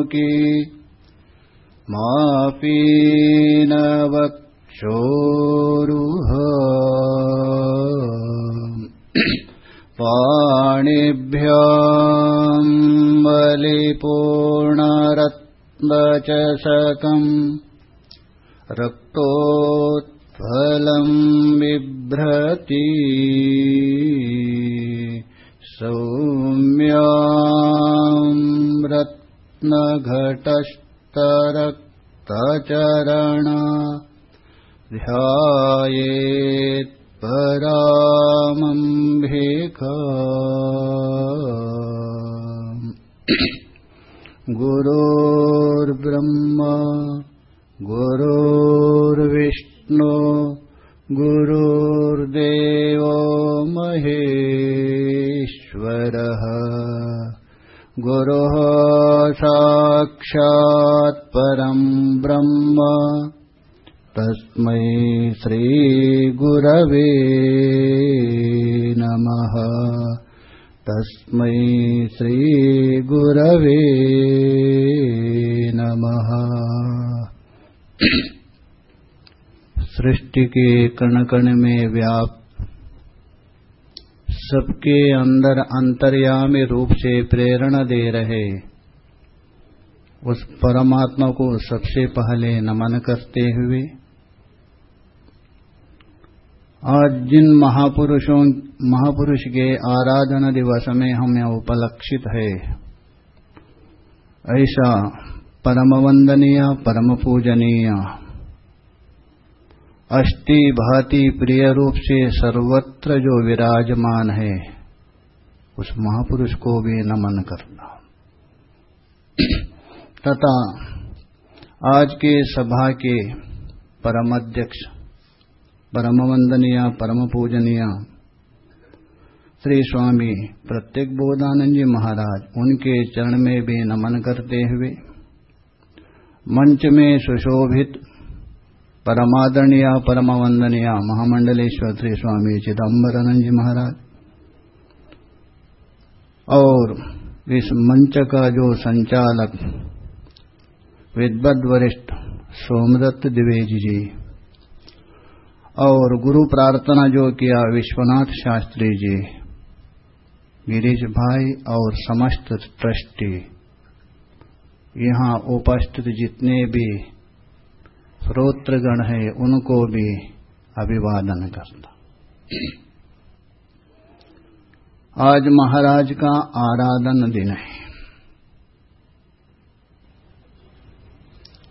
की मापि न वक्षोरुह पाणिभ्याम् बलिपूर्णरत्नचषकम्। सृष्टि के कण कण में व्याप। सबके अंदर अंतर्यामी रूप से प्रेरणा दे रहे। उस परमात्मा को सबसे पहले नमन करते हुए, आज जिन महापुरुषों, महापुरुष के आराधना दिवस में हमें उपलक्षित है, ऐसा परम वंदनीय परम पूजनीय अष्टि भांति प्रिय रूप से सर्वत्र जो विराजमान है, उस महापुरुष को भी नमन करना। तथा आज के सभा के परम अध्यक्ष परम वंदनीय परम पूजनीय श्री स्वामी प्रत्येक बोधानंद जी महाराज, उनके चरण में भी नमन करते हुए, मंच में सुशोभित परमादरणीय परम वंदनीय महामंडलेश्वर श्री स्वामी चिदम्बरानंद जी महाराज। और इस मंच का जो संचालक विद्वद वरिष्ठ सोमदत्त द्विवेदी जी और गुरु प्रार्थना जो किया विश्वनाथ शास्त्री जी, गिरीश भाई और समस्त ट्रस्टी, यहाँ उपस्थित जितने भी श्रोत्रगण है, उनको भी अभिवादन करता। आज महाराज का आराधन दिन है।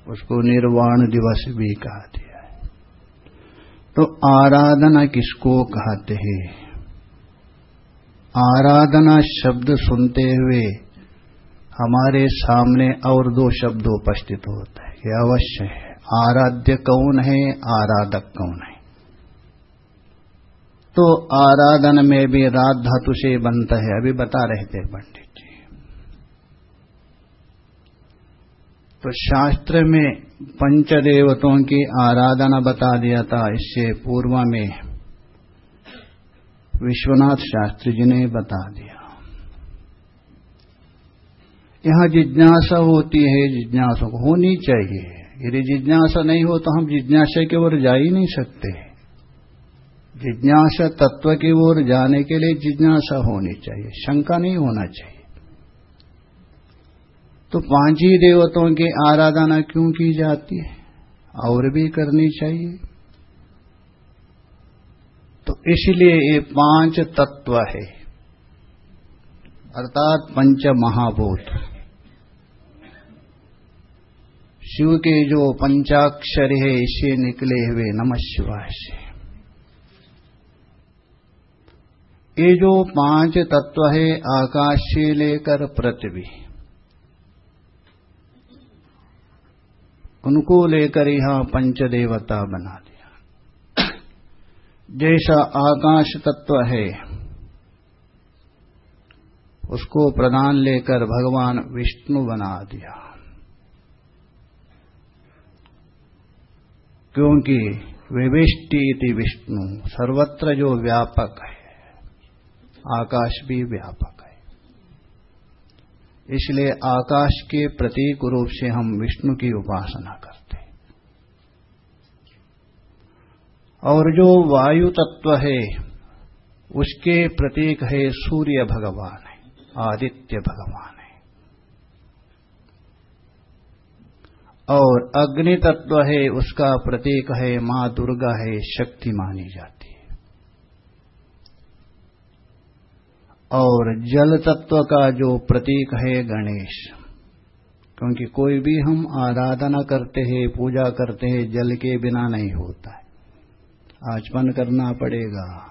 उसको निर्वाण दिवस भी कहा दिया है। तो आराधना किसको कहते हैं? आराधना शब्द सुनते हुए हमारे सामने और दो शब्द उपस्थित होता है। ये अवश्य है। आराध्य कौन है? आराधक कौन है? तो आराधन में भी रात धातु से बनता है। अभी बता रहे थे पंडित जी। तो शास्त्र में पंचदेवतों की आराधना बता दिया था। इससे पूर्व में विश्वनाथ शास्त्री जी ने बता दिया। यहाँ जिज्ञासा होती है, जिज्ञासा होनी चाहिए। यदि जिज्ञासा नहीं हो तो हम जिज्ञासा की ओर जा ही नहीं सकते। जिज्ञासा तत्व की ओर जाने के लिए जिज्ञासा होनी चाहिए, शंका नहीं होना चाहिए। तो पाँच ही देवताओं की आराधना क्यों की जाती है? और भी करनी चाहिए। तो इसलिए ये पाँच तत्व है। अर्थात पंच महाभूत शिव के जो पंचाक्षर है इसे निकले हुए नम शिवाय से। ये जो पाँच तत्व है, आकाश से लेकर पृथ्वी, उनको लेकर यहाँ पंचदेवता बना दिया। जैसा आकाश तत्व है, उसको प्रदान लेकर भगवान विष्णु बना दिया। क्योंकि विविष्टि इति विष्णु सर्वत्र जो व्यापक है, आकाश भी व्यापक है। इसलिए आकाश के प्रतीक रूप से हम विष्णु की उपासना करते और जो वायु तत्व है, उसके प्रतीक है सूर्य भगवान है आदित्य भगवान है और अग्नि तत्व है, उसका प्रतीक है, माँ दुर्गा है, शक्ति मानी जाती है। और जल तत्व का जो प्रतीक है, गणेश। क्योंकि कोई भी हम आराधना करते हैं, पूजा करते हैं, जल के बिना नहीं होता है। आचमन करना पड़ेगा।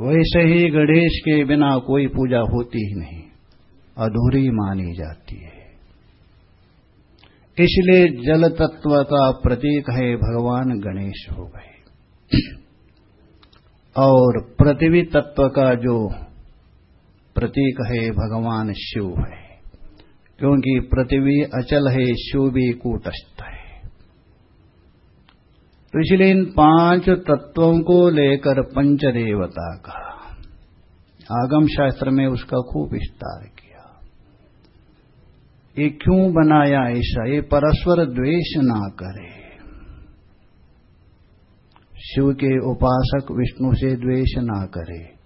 वैसे ही गणेश के बिना कोई पूजा होती ही नहीं। अधूरी मानी जाती है। इसलिए जल तत्व का प्रतीक है, भगवान गणेश हो गए। और पृथ्वी तत्व का जो प्रतीक है, भगवान शिव है। क्योंकि पृथ्वी अचल है, शिव भी कूटस्थ है। तो इसलिए इन पाँच तत्वों को लेकर पंचदेवता का आगम शास्त्र में उसका खूब विस्तार ये क्यों बनाया ऐसा? ये परस्पर द्वेष ना करे। शिव के उपासक विष्णु से द्वेष ना करे।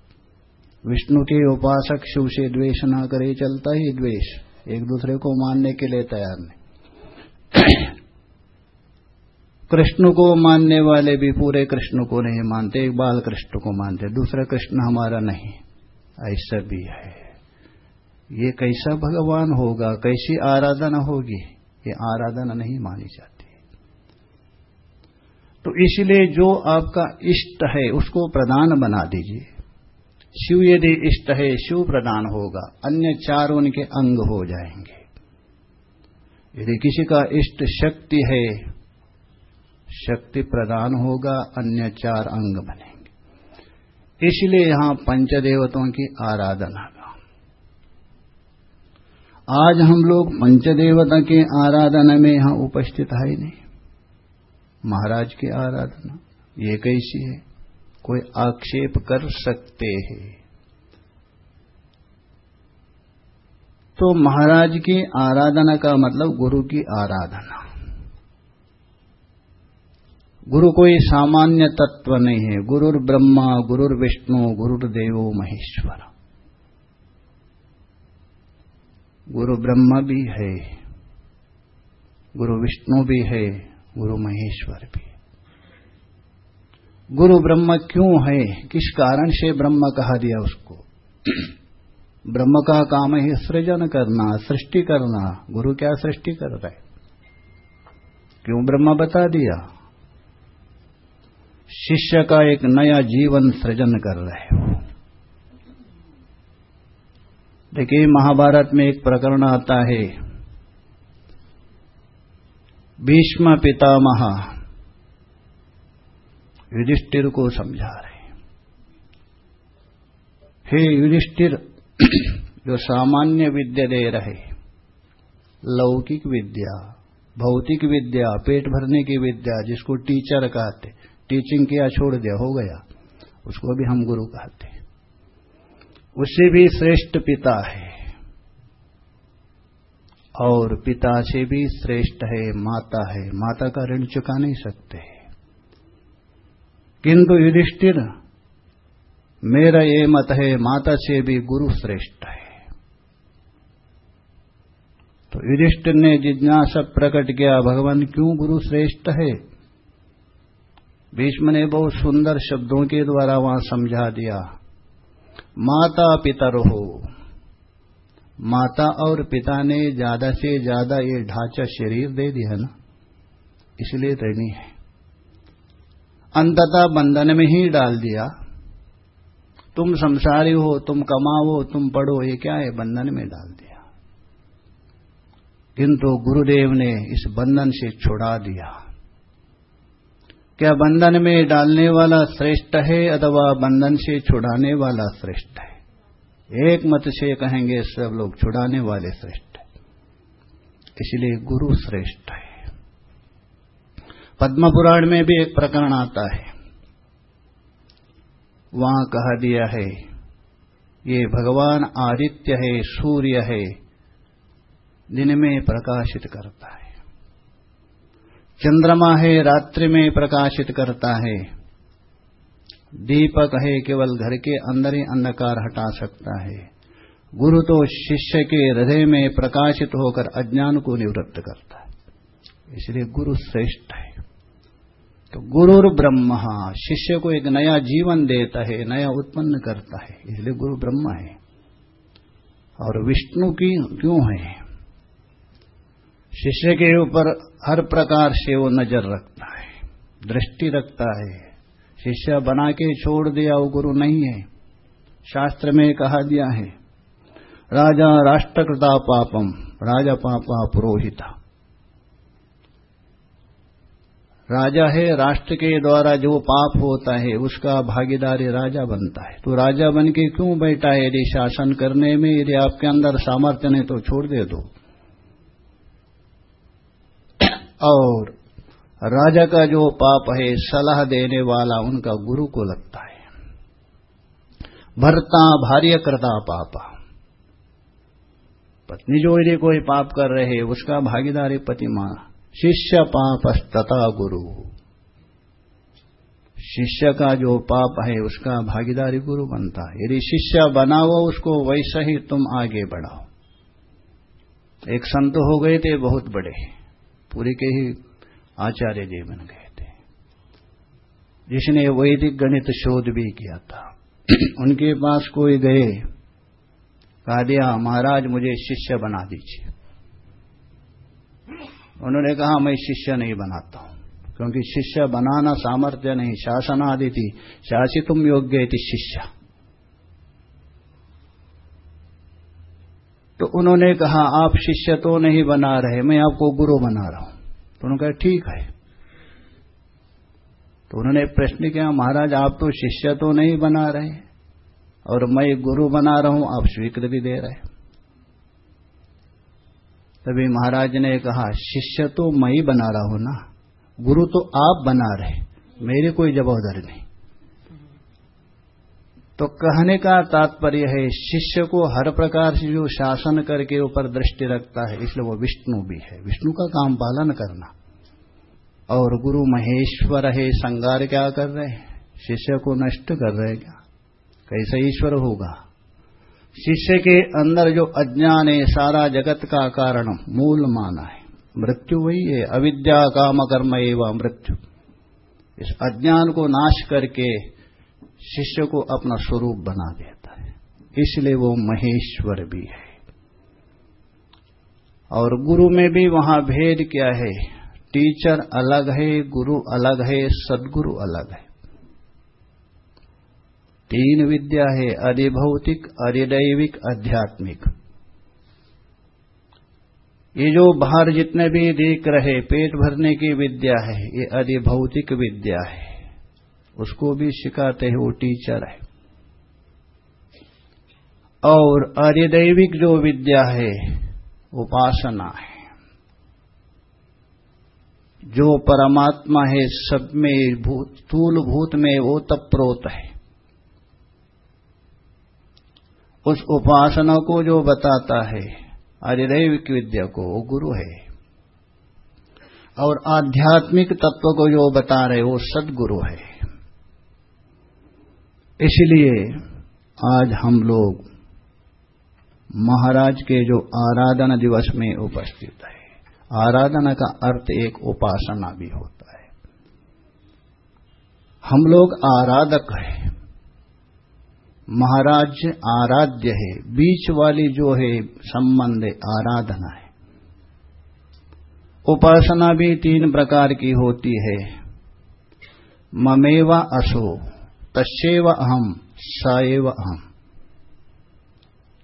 विष्णु के उपासक शिव से द्वेष ना करे, चलता ही द्वेष। एक दूसरे को मानने के लिए तैयार नहीं। कृष्ण को मानने वाले भी पूरे कृष्ण को नहीं मानते, एक बाल कृष्ण को मानते, दूसरा कृष्ण हमारा नहीं। ऐसा भी है। ये कैसा भगवान होगा, कैसी आराधना होगी, ये आराधना नहीं मानी जाती। तो इसलिए जो आपका इष्ट है, उसको प्रधान बना दीजिए। शिव यदि इष्ट है, शिव प्रधान होगा, अन्य चार उनके अंग हो जाएँगे। यदि किसी का इष्ट शक्ति है, शक्ति प्रदान होगा, अन्य चार अंग बनेंगे। इसलिए यहाँ पंचदेवतों की आराधना। आज हम लोग पंचदेवता के आराधना में यहाँ उपस्थित है ही नहीं। महाराज की आराधना, ये कैसी है? कोई आक्षेप कर सकते हैं। तो महाराज की आराधना का मतलब गुरु की आराधना। गुरु कोई सामान्य तत्व नहीं है। गुरुर ब्रह्मा गुरुर विष्णु गुरुर देवो महेश्वर। गुरु ब्रह्मा भी है, गुरु विष्णु भी है, गुरु महेश्वर भी गुरु ब्रह्म क्यों है? किस कारण से ब्रह्म कहा दिया उसको? ब्रह्म का काम है सृजन करना, सृष्टि करना। गुरु क्या सृष्टि कर रहा है? क्यों ब्रह्मा बता दिया? शिष्य का एक नया जीवन सृजन कर रहे हो। देखिए, महाभारत में एक प्रकरण आता है। भीष्म पितामह युधिष्ठिर को समझा रहे हे। युधिष्ठिर, जो सामान्य विद्या दे रहे लौकिक विद्या, भौतिक विद्या, पेट भरने की विद्या, जिसको टीचर कहते, टीचिंग किया छोड़ दिया, हो गया, उसको भी हम गुरु कहते हैं। उससे भी श्रेष्ठ पिता है। और पिता से भी श्रेष्ठ है, माता है। माता का ऋण चुका नहीं सकते। किंतु युधिष्ठिर, मेरा ये मत है, माता से भी गुरु श्रेष्ठ है। तो युधिष्ठिर ने जिज्ञासा प्रकट किया, भगवान, क्यों गुरु श्रेष्ठ है? भीष्म ने बहुत सुंदर शब्दों के द्वारा वहाँ समझा दिया। माता पितर हो माता और पिता ने ज़्यादा से ज़्यादा ये ढांचा शरीर दे दिया ना, इसलिए ऋणी है। अंततः बंधन में ही डाल दिया। तुम संसारी हो, तुम कमाओ, तुम पढ़ो, ये क्या है? बंधन में डाल दिया। किंतु गुरुदेव ने इस बंधन से छुड़ा दिया। क्या बंधन में डालने वाला श्रेष्ठ है अथवा बंधन से छुड़ाने वाला श्रेष्ठ है? एक मत से कहेंगे सब लोग छुड़ाने वाले श्रेष्ठ है। इसलिए गुरु श्रेष्ठ है। पद्म पुराण में भी एक प्रकरण आता है। वहाँ कहा दिया है, ये भगवान आदित्य है, सूर्य है, दिन में प्रकाशित करता है। चंद्रमा है, रात्रि में प्रकाशित करता है। दीपक है, केवल घर के अंदर ही अंधकार हटा सकता है। गुरु तो शिष्य के हृदय में प्रकाशित होकर अज्ञान को निवृत्त करता है। इसलिए गुरु श्रेष्ठ है। तो गुरुर ब्रह्म, शिष्य को एक नया जीवन देता है, नया उत्पन्न करता है। इसलिए गुरु ब्रह्म है। और विष्णु की क्यों है? शिष्य के ऊपर हर प्रकार से वो नज़र रखता है, दृष्टि रखता है। शिष्य बना के छोड़ दिया वो गुरु नहीं है। शास्त्र में कहा दिया है, राजा राष्ट्रकृता पापम, राजा पापा पुरोहिता। राजा है, राष्ट्र के द्वारा जो पाप होता है, उसका भागीदारी राजा बनता है। तो राजा बन के क्यों बैठा है यदि शासन करने में? यदि आपके अंदर सामर्थ्य नहीं तो छोड़ दे दो। और राजा का जो पाप है, सलाह देने वाला उनका गुरु को लगता है। भरता भार्य करता पापा। पत्नी जो यदि कोई पाप कर रहे, उसका भागीदारी पति माना शिष्य पापस्तता गुरु। शिष्य का जो पाप है, उसका भागीदारी गुरु बनता है। यदि शिष्य बनाओ, उसको वैसा ही तुम आगे बढ़ाओ। एक संत हो गए थे, बहुत बड़े। पूरी के ही आचार्य जी बन गए थे। जिसने वैदिक गणित शोध भी किया था। उनके पास कोई गए, कहा, दिया, महाराज, मुझे शिष्य बना दीजिए। उन्होंने कहा, मैं शिष्य नहीं बनाता हूँ, क्योंकि शिष्य बनाना सामर्थ्य नहीं। शासन आदि थी, शासितुम योग्य थी शिष्य। तो उन्होंने कहा, आप शिष्य तो नहीं बना रहे, मैं आपको गुरु बना रहा हूँ। तो उन्होंने कहा, ठीक है। तो उन्होंने प्रश्न किया, महाराज, आप तो शिष्य तो नहीं बना रहे और मैं गुरु बना रहा हूँ, आप स्वीकृति दे रहे तभी महाराज ने कहा, शिष्य तो मैं ही बना रहा हूँ ना, गुरु तो आप बना रहे, मेरी कोई जवाबदारी नहीं। तो कहने का तात्पर्य है, शिष्य को हर प्रकार से जो शासन करके ऊपर दृष्टि रखता है, इसलिए वो विष्णु भी है। विष्णु का काम पालन करना। और गुरु महेश्वर है, संगार क्या कर रहे हैं? शिष्य को नष्ट कर रहे क्या? कैसे ईश्वर होगा? शिष्य के अंदर जो अज्ञान है, सारा जगत का कारण मूल माना है। मृत्यु वही है, अविद्या, काम, कर्म एवं मृत्यु। इस अज्ञान को नाश करके शिष्य को अपना स्वरूप बना देता है। इसलिए वो महेश्वर भी है। और गुरु में भी वहाँ भेद क्या है? टीचर अलग है, गुरु अलग है, सदगुरु अलग है। तीन विद्या है, अधिभौतिक, अधिदैविक, आध्यात्मिक। ये जो बाहर जितने भी देख रहे, पेट भरने की विद्या है, ये अधिभौतिक विद्या है। उसको भी सिखाते हैं वो टीचर है। और अधिदैविक जो विद्या है, उपासना है, जो परमात्मा है, सब में स्थूल भूत में वो तप्रोत है। उस उपासना को जो बताता है आदिदैविक विद्या को, वो गुरु है। और आध्यात्मिक तत्व को जो बता रहे वो सदगुरु है। इसलिए आज हम लोग महाराज के जो आराधना दिवस में उपस्थित है। आराधना का अर्थ एक उपासना भी होता है। हम लोग आराधक हैं। महाराज आराध्य है। बीच वाली जो है संबंध आराधना है। उपासना भी तीन प्रकार की होती है। ममेवा असो तस्व अहम साएव अहम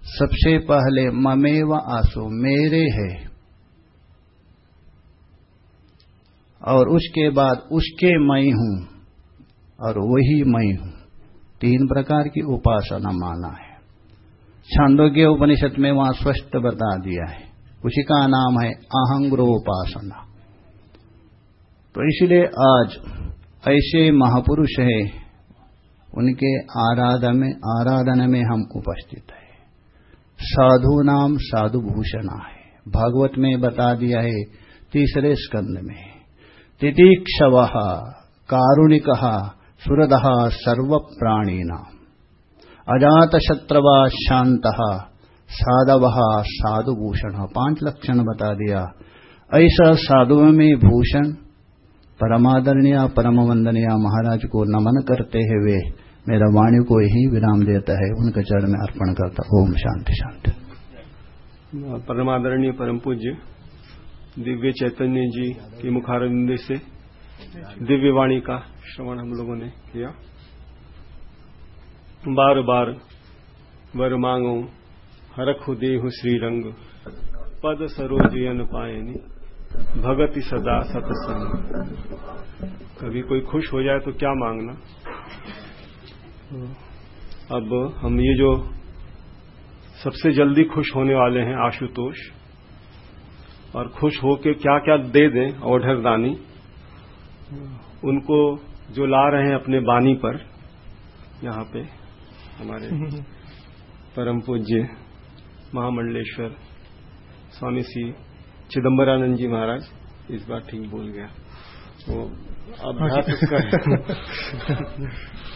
सबसे पहले ममेव आसो, मेरे है। और उसके बाद उसके मैं हूँ, और वही मैं हूँ। तीन प्रकार की उपासना माना है। छांदोग्य उपनिषद में वहाँ स्पष्ट बता दिया है। उसी का नाम है अहंग्रोपासना। तो इसलिए आज ऐसे महापुरुष है उनके आराधन में आराधन में हम उपस्थित है। साधु नाम साधु भूषणा है भागवत में बता दिया है, तीसरे स्कंद में, तितीक्षव कारुणिक सुरदः अजात अजातशत्रवा शांत साधव साधुभूषण। पाँच लक्षण बता दिया। ऐसा साधुओं में भूषण, परमादरणीय परम वंदनीय महाराज को नमन करते हुए मेरा वाणी को ही विराम देता है, उनके चरण में अर्पण करता ओम शांति शांति। परमादरणीय परम पूज्य, दिव्य चैतन्य जी की मुखारविंद से दिव्य वाणी का श्रवण हम लोगों ने किया। बार बार वर मांगो, हरखु देहु श्री रंग पद सरोजयन पायनी भगति सदा सतसंग। कभी कोई खुश हो जाए तो क्या मांगना? अब हम ये जो सबसे जल्दी खुश होने वाले हैं आशुतोष और खुश होके क्या क्या दे दें ओढ़र दानी उनको जो ला रहे हैं अपने बानी पर यहाँ पे हमारे परम पूज्य महामंडलेश्वर स्वामी श्री चिदम्बरानंद जी महाराज इस बार ठीक बोल गया। वो अभ्यास उसका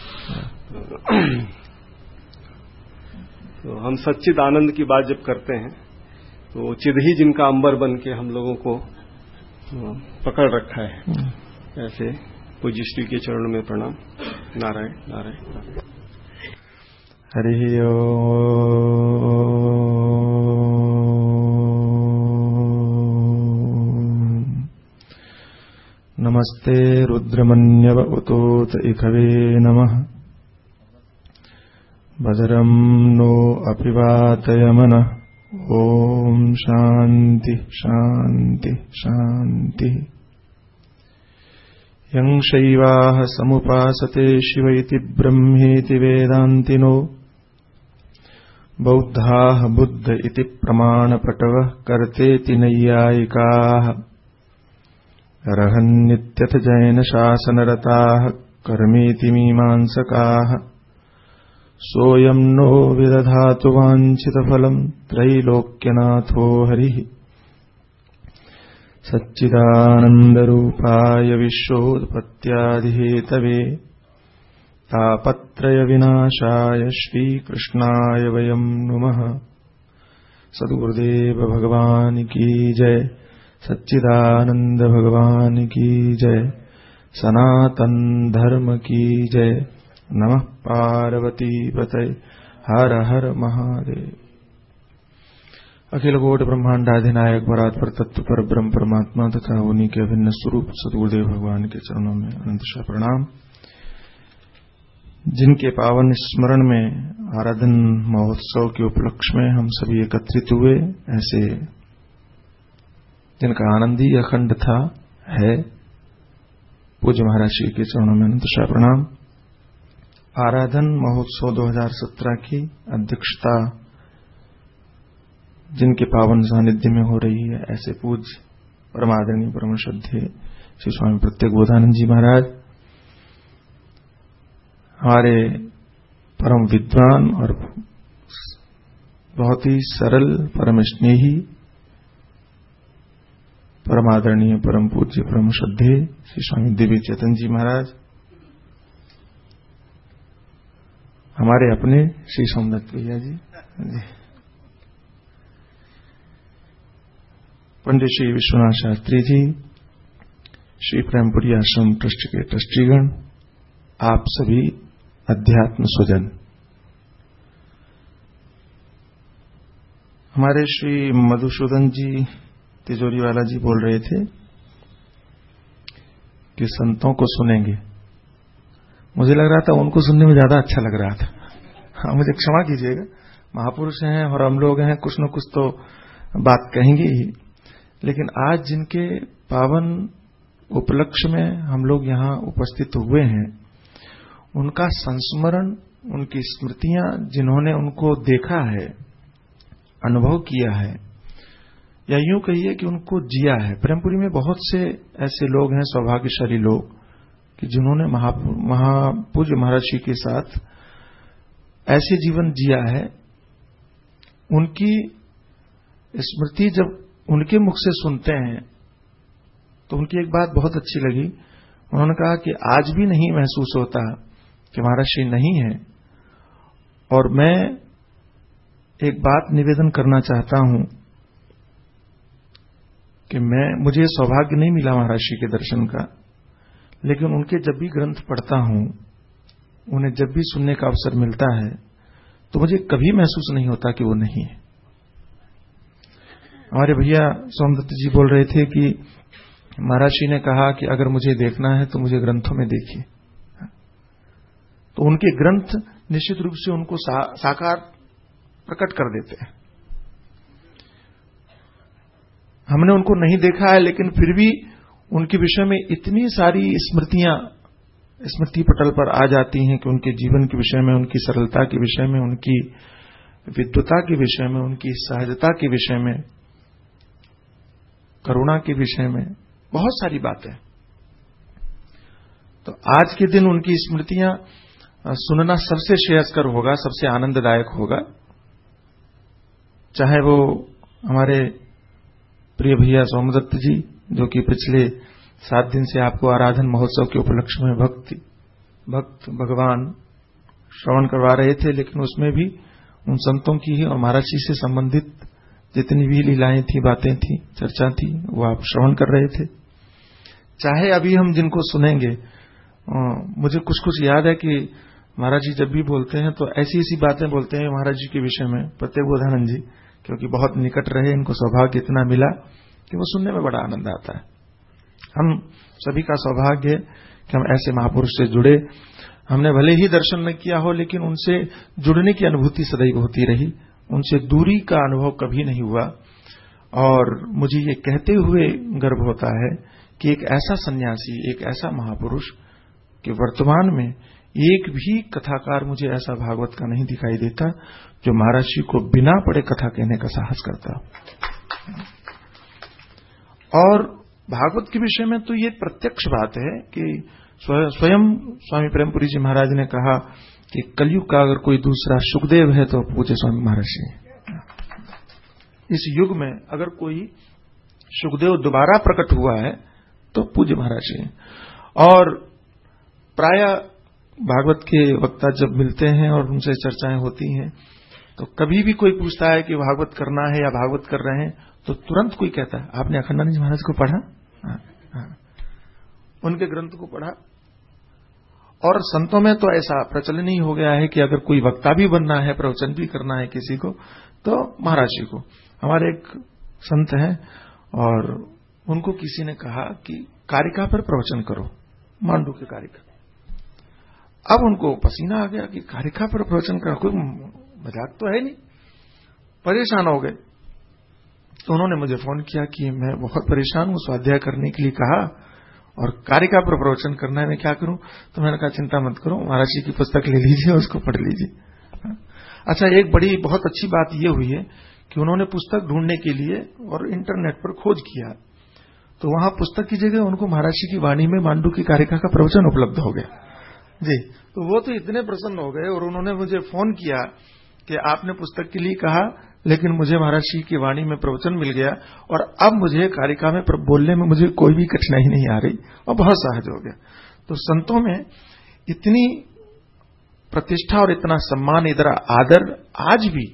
तो हम सच्चिद आनंद की बात जब करते हैं तो चिद ही जिनका अंबर बन के हम लोगों को पकड़ रखा है। ऐसे पूज्य श्री के चरण में प्रणाम। नारायण नारायण नारायण। हरिः ओ। नमस्ते रुद्रमन्यव उतोत इखवे नमः। भद्रम् नो अपिवातयमनः ॐ शान्ति शान्ति, शान्तिः। यं शैवाः समुपासते शिव इति ब्रह्मेति वेदान्तिनो बौद्धाः बुद्ध इति प्रमाणपटवः कर्तेति नैयायिकाः। रहन्नित्यथ जैनशासनरताः कर्मेति मीमांसकाः। सोऽयम् नो विदधातु वाञ्छितफलम् त्रैलोक्यनाथो हरिः। सच्चिदानन्दरूपाय विश्वोत्पत्त्यादिहेतवे तापत्रयविनाशाय श्रीकृष्णाय वयम् नुमः। सद्गुरुदेव भगवान् की जय। सच्चिदानन्द भगवान् की जय। सनातन धर्म की जय। नमः पार्वती पतय हर हर महादेव। अखिल गोट ब्रह्मांडाधिनायक परात्पर तत्व पर ब्रह्म परमात्मा तथा उन्हीं के अभिन्न स्वरूप सदगुरुदेव भगवान के चरणों में अनंत प्रणाम। जिनके पावन स्मरण में, आराधन महोत्सव के उपलक्ष्य में हम सभी एकत्रित हुए, ऐसे जिनका आनंद ही अखंड था, है, पूज्य महाराज के चरणों में अनंत प्रणाम। आराधन महोत्सव 2017 की अध्यक्षता जिनके पावन सानिध्य में हो रही है, ऐसे पूज्य परमादरणीय परम श्रद्धे श्री स्वामी प्रत्येक बोधानंद जी महाराज, हमारे परम विद्वान और बहुत ही सरल परम स्नेही परमादरणीय परम पूज्य परम श्रद्धे श्री स्वामी देवी चेतन जी महाराज हमारे अपने श्री सोमनाथ भैया जी। पंडित श्री विश्वनाथ शास्त्री जी, श्री प्रेमपुरी आश्रम ट्रस्ट के ट्रस्टीगण, आप सभी अध्यात्म स्वजन। हमारे श्री मधुसूदन जी तिजोरी वाला जी बोल रहे थे कि संतों को सुनेंगे। मुझे लग रहा था उनको सुनने में ज़्यादा अच्छा लग रहा था। हाँ मुझे क्षमा कीजिएगा। महापुरुष हैं और हम लोग हैं, कुछ न कुछ तो बात कहेंगे ही। लेकिन आज जिनके पावन उपलक्ष्य में हम लोग यहाँ उपस्थित हुए हैं, उनका संस्मरण, उनकी स्मृतियाँ जिन्होंने उनको देखा है, अनुभव किया है, या यूँ कहिए कि उनको जिया है। प्रेमपुरी में बहुत से ऐसे लोग हैं, सौभाग्यशाली लोग। कि जिन्होंने महापूज्य महाराज जी के साथ ऐसे जीवन जिया है, उनकी स्मृति जब उनके मुख से सुनते हैं तो उनकी एक बात बहुत अच्छी लगी। उन्होंने कहा कि आज भी नहीं महसूस होता कि महर्षि नहीं है। और मैं एक बात निवेदन करना चाहता हूँ कि मैं, मुझे सौभाग्य नहीं मिला महर्षि के दर्शन का। लेकिन उनके जब भी ग्रंथ पढ़ता हूँ उन्हें जब भी सुनने का अवसर मिलता है तो मुझे कभी महसूस नहीं होता कि वो नहीं है। हमारे भैया सोमदत्त जी बोल रहे थे कि महाराज जी ने कहा कि अगर मुझे देखना है तो मुझे ग्रंथों में देखिए। तो उनके ग्रंथ निश्चित रूप से उनको सा, साकार प्रकट कर देते हैं। हमने उनको नहीं देखा है लेकिन फिर भी उनके विषय में इतनी सारी स्मृतियाँ, स्मृति पटल पर आ जाती हैं कि उनके जीवन के विषय में, उनकी सरलता के विषय में, उनकी विद्वता के विषय में, उनकी सहजता के विषय में, करुणा के विषय में बहुत सारी बातें। तो आज के दिन उनकी स्मृतियाँ सुनना सबसे श्रेयस्कर होगा, सबसे आनंददायक होगा। चाहे वो हमारे प्रिय भैया सोमदत्त जी जो कि पिछले सात दिन से आपको आराधन महोत्सव के उपलक्ष्य में भक्ति, भक्त भगवान श्रवण करवा रहे थे, लेकिन उसमें भी उन संतों की ही और महाराज जी से संबंधित जितनी भी लीलाएँ थी, बातें थी, चर्चा थी, वो आप श्रवण कर रहे थे। चाहे अभी हम जिनको सुनेंगे मुझे कुछ कुछ याद है कि महाराज जी जब भी बोलते हैं तो ऐसी ऐसी बातें बोलते हैं महाराज जी के विषय में, प्रत्येक बोधानंद जी, क्योंकि बहुत निकट रहे, इनको सौभाग्य इतना मिला। कि वो सुनने में बड़ा आनंद आता है। हम सभी का सौभाग्य है कि हम ऐसे महापुरुष से जुड़े। हमने भले ही दर्शन न किया हो, लेकिन उनसे जुड़ने की अनुभूति सदैव होती रही। उनसे दूरी का अनुभव कभी नहीं हुआ। और मुझे ये कहते हुए गर्व होता है कि एक ऐसा सन्यासी, एक ऐसा महापुरुष कि वर्तमान में एक भी कथाकार मुझे ऐसा भागवत का नहीं दिखाई देता, जो महाराज जी को बिना पड़े कथा कहने का साहस करता। और भागवत के विषय में तो ये प्रत्यक्ष बात है कि स्वयं स्वामी प्रेमपुरी जी महाराज ने कहा कि कलयुग का अगर कोई दूसरा सुखदेव है तो पूछे स्वामी महाराज जी। इस युग में अगर कोई सुखदेव दोबारा प्रकट हुआ है तो पूज्य महाराज जी। और प्राय भागवत के वक्ता जब मिलते हैं और उनसे चर्चाएँ होती हैं तो कभी भी कोई पूछता है कि भागवत करना है या भागवत कर रहे हैं तो तुरंत कोई कहता है आपने अखंडानंद महाराज को पढ़ा? हाँ, हाँ। उनके ग्रंथ को पढ़ा। और संतों में तो ऐसा प्रचलन ही हो गया है कि अगर कोई वक्ता भी बनना है प्रवचन भी करना है किसी को तो महाराज जी को। हमारे एक संत हैं और उनको किसी ने कहा कि कारिका पर प्रवचन करो मांडू के कारिका। अब उनको पसीना आ गया कि कारिका पर प्रवचन का कोई मज़ाक तो है नहीं। परेशान हो गए। तो उन्होंने मुझे फ़ोन किया कि मैं बहुत परेशान हूँ स्वाध्याय करने के लिए कहा और कारिका पर प्रवचन करना है, मैं क्या करूँ? तो मैंने कहा, चिंता मत करो, महाराज जी की पुस्तक ले लीजिए उसको पढ़ लीजिए। अच्छा एक बड़ी, बहुत अच्छी बात यह हुई है कि उन्होंने पुस्तक ढूँढने के लिए और इंटरनेट पर खोज किया। तो वहाँ पुस्तक की जगह उनको महाराज जी की वाणी में मांडू की कारिका का प्रवचन उपलब्ध हो गया। जी तो वो तो इतने प्रसन्न हो गए और उन्होंने मुझे फ़ोन किया कि आपने पुस्तक के लिए कहा लेकिन मुझे महाराज जी की वाणी में प्रवचन मिल गया और अब मुझे कारिका में बोलने में मुझे कोई भी कठिनाई नहीं आ रही और बहुत सहज हो गया। तो संतों में इतनी प्रतिष्ठा और इतना सम्मान इतना आदर आज भी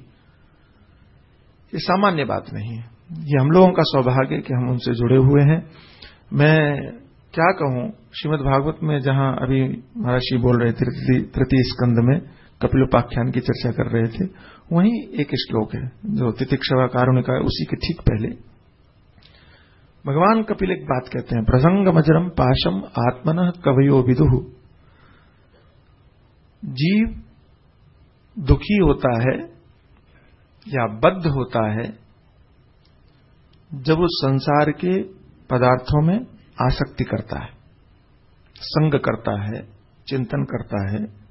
ये सामान्य बात नहीं है। ये हम लोगों का सौभाग्य है कि हम उनसे जुड़े हुए हैं। मैं क्या कहूँ? श्रीमद भागवत में जहाँ अभी महर्षि बोल रहे तृतीय स्कंद में कपिलोपाख्यान की चर्चा कर रहे थे, वहीं एक श्लोक है, जो तितिक्षवाकारों ने कहा उसी के ठीक पहले। भगवान कपिल एक बात कहते हैं प्रसंग मजरम पाशम आत्मन कवयो विदु। जीव दुखी होता है या बद्ध होता है, जब उस संसार के पदार्थों में आसक्ति करता है, संग करता है, चिंतन करता है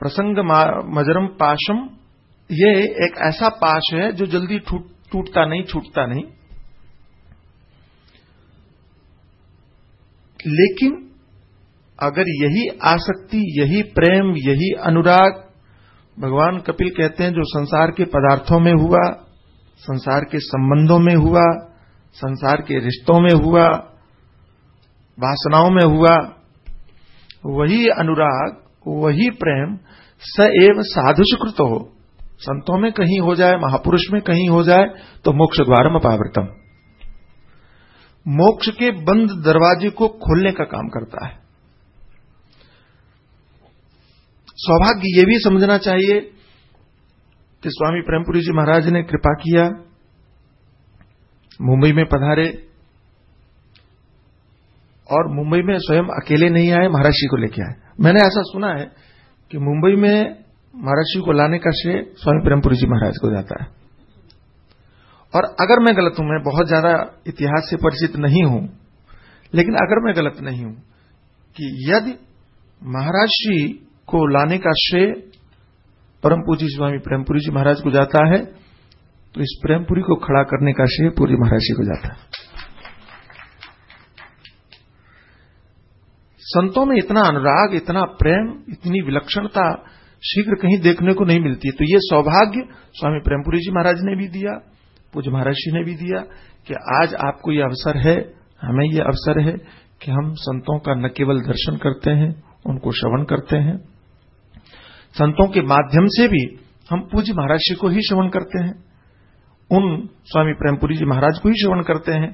प्रसंग मजरम पाशम, ये एक ऐसा पाश है जो जल्दी टूटता नहीं, छूटता नहीं। लेकिन अगर यही आसक्ति, यही प्रेम, यही अनुराग, भगवान कपिल कहते हैं, जो संसार के पदार्थों में हुआ, संसार के संबंधों में हुआ, संसार के रिश्तों में हुआ, वासनाओं में हुआ, वही अनुराग, वही प्रेम स एव साधुष्कृत। हो संतों में कहीं हो जाए, महापुरुष में कहीं हो जाए तो मोक्ष द्वार में पावृतम मोक्ष के बंद दरवाजे को खोलने का काम करता है। सौभाग्य ये भी समझना चाहिए कि स्वामी प्रेमपुरी जी महाराज ने कृपा किया, मुंबई में पधारे, और मुंबई में स्वयं अकेले नहीं आए महर्षि को लेके आए। मैंने ऐसा सुना है कि मुंबई में महर्षि को लाने का श्रेय स्वामी प्रेमपुरी जी महाराज को जाता है। और अगर मैं गलत हूँ, मैं बहुत ज़्यादा इतिहास से परिचित नहीं हूँ, लेकिन अगर मैं गलत नहीं हूँ कि यदि महाराज को लाने का श्रेय परम पूजी स्वामी प्रेमपुरी जी महाराज को जाता है तो इस प्रेमपुरी को खड़ा करने का श्रेय पूरी महाराज को जाता है। संतों में इतना अनुराग, इतना प्रेम, इतनी विलक्षणता शीघ्र कहीं देखने को नहीं मिलती। तो ये सौभाग्य स्वामी प्रेमपुरी जी महाराज ने भी दिया पूज महाराज जी ने भी दिया कि आज आपको ये अवसर है, हमें ये अवसर है कि हम संतों का न केवल दर्शन करते हैं, उनको श्रवण करते हैं। संतों के माध्यम से भी हम पूज्य महाराज जी को ही श्रवण करते हैं। उन स्वामी प्रेमपुरी जी महाराज को ही श्रवण करते हैं,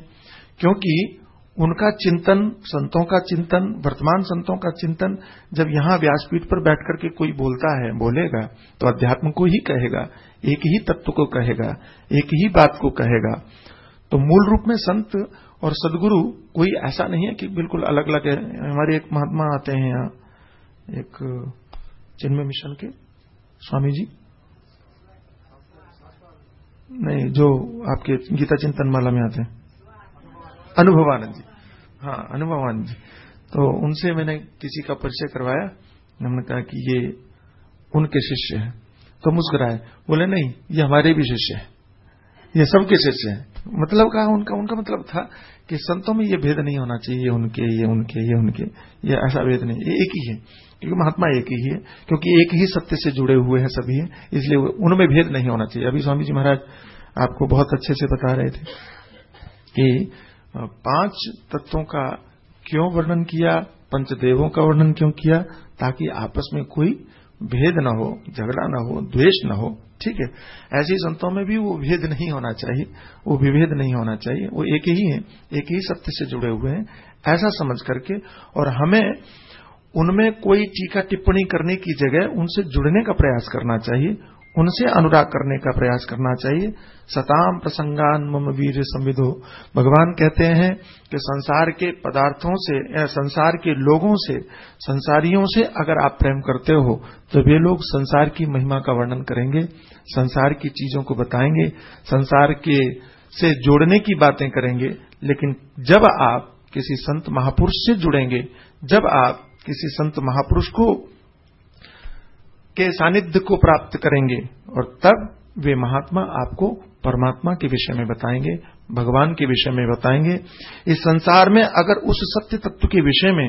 क्योंकि उनका चिंतन, संतों का चिंतन, वर्तमान संतों का चिंतन, जब यहाँ व्यासपीठ पर बैठकर के कोई बोलता है, बोलेगा तो अध्यात्म को ही कहेगा, एक ही तत्व को कहेगा, एक ही बात को कहेगा। तो मूल रूप में संत और सदगुरु कोई ऐसा नहीं है कि बिल्कुल अलग अलग है। हमारे एक महात्मा आते हैं यहाँ, एक चिन्मय मिशन के, स्वामी जी। नहीं, जो आपके गीता चिंतन माला में आते हैं। अनुभवानंद जी। हाँ अनुभवानंद जी। तो उनसे मैंने किसी का परिचय करवाया। हमने कहा कि ये उनके शिष्य हैं। तो मुस्कुराए। बोले नहीं ये हमारे भी शिष्य हैं। ये सबके शिष्य हैं। मतलब कहा उनका उनका मतलब था कि संतों में ये भेद नहीं होना चाहिए ये उनके ये उनके ये उनके। ये ऐसा भेद नहीं ये एक ही है। क्योंकि महात्मा एक ही है क्योंकि एक ही सत्य से जुड़े हुए हैं सभी है, इसलिए उनमें भेद नहीं होना चाहिए। अभी स्वामी जी महाराज आपको बहुत अच्छे से बता रहे थे कि पाँच तत्वों का क्यों वर्णन किया? पंचदेवों का वर्णन क्यों किया? ताकि आपस में कोई भेद न हो, झगड़ा न हो, द्वेष न हो, ठीक है? ऐसे संतों में भी वो भेद नहीं होना चाहिए। वो विभेद नहीं होना चाहिए। वो एक ही है, एक ही सत्य से जुड़े हुए हैं, ऐसा समझ करके। और हमें उनमें कोई टीका टिप्पणी करने की जगह उनसे जुड़ने का प्रयास करना चाहिए। उनसे अनुराग करने का प्रयास करना चाहिए। सताम प्रसंगान मम वीर संविधो भगवान कहते हैं कि संसार के पदार्थों से संसार के लोगों से, संसारियों से अगर आप प्रेम करते हो तो वे लोग संसार की महिमा का वर्णन करेंगे, संसार की चीज़ों को बताएँगे, संसार के से जोड़ने की बातें करेंगे। लेकिन जब आप किसी संत महापुरुष से जुड़ेंगे, जब आप किसी संत महापुरुष को के सानिध्य को प्राप्त करेंगे और तब वे महात्मा आपको परमात्मा के विषय में बताएँगे, भगवान के विषय में बताएँगे। इस संसार में अगर उस सत्य तत्व के विषय में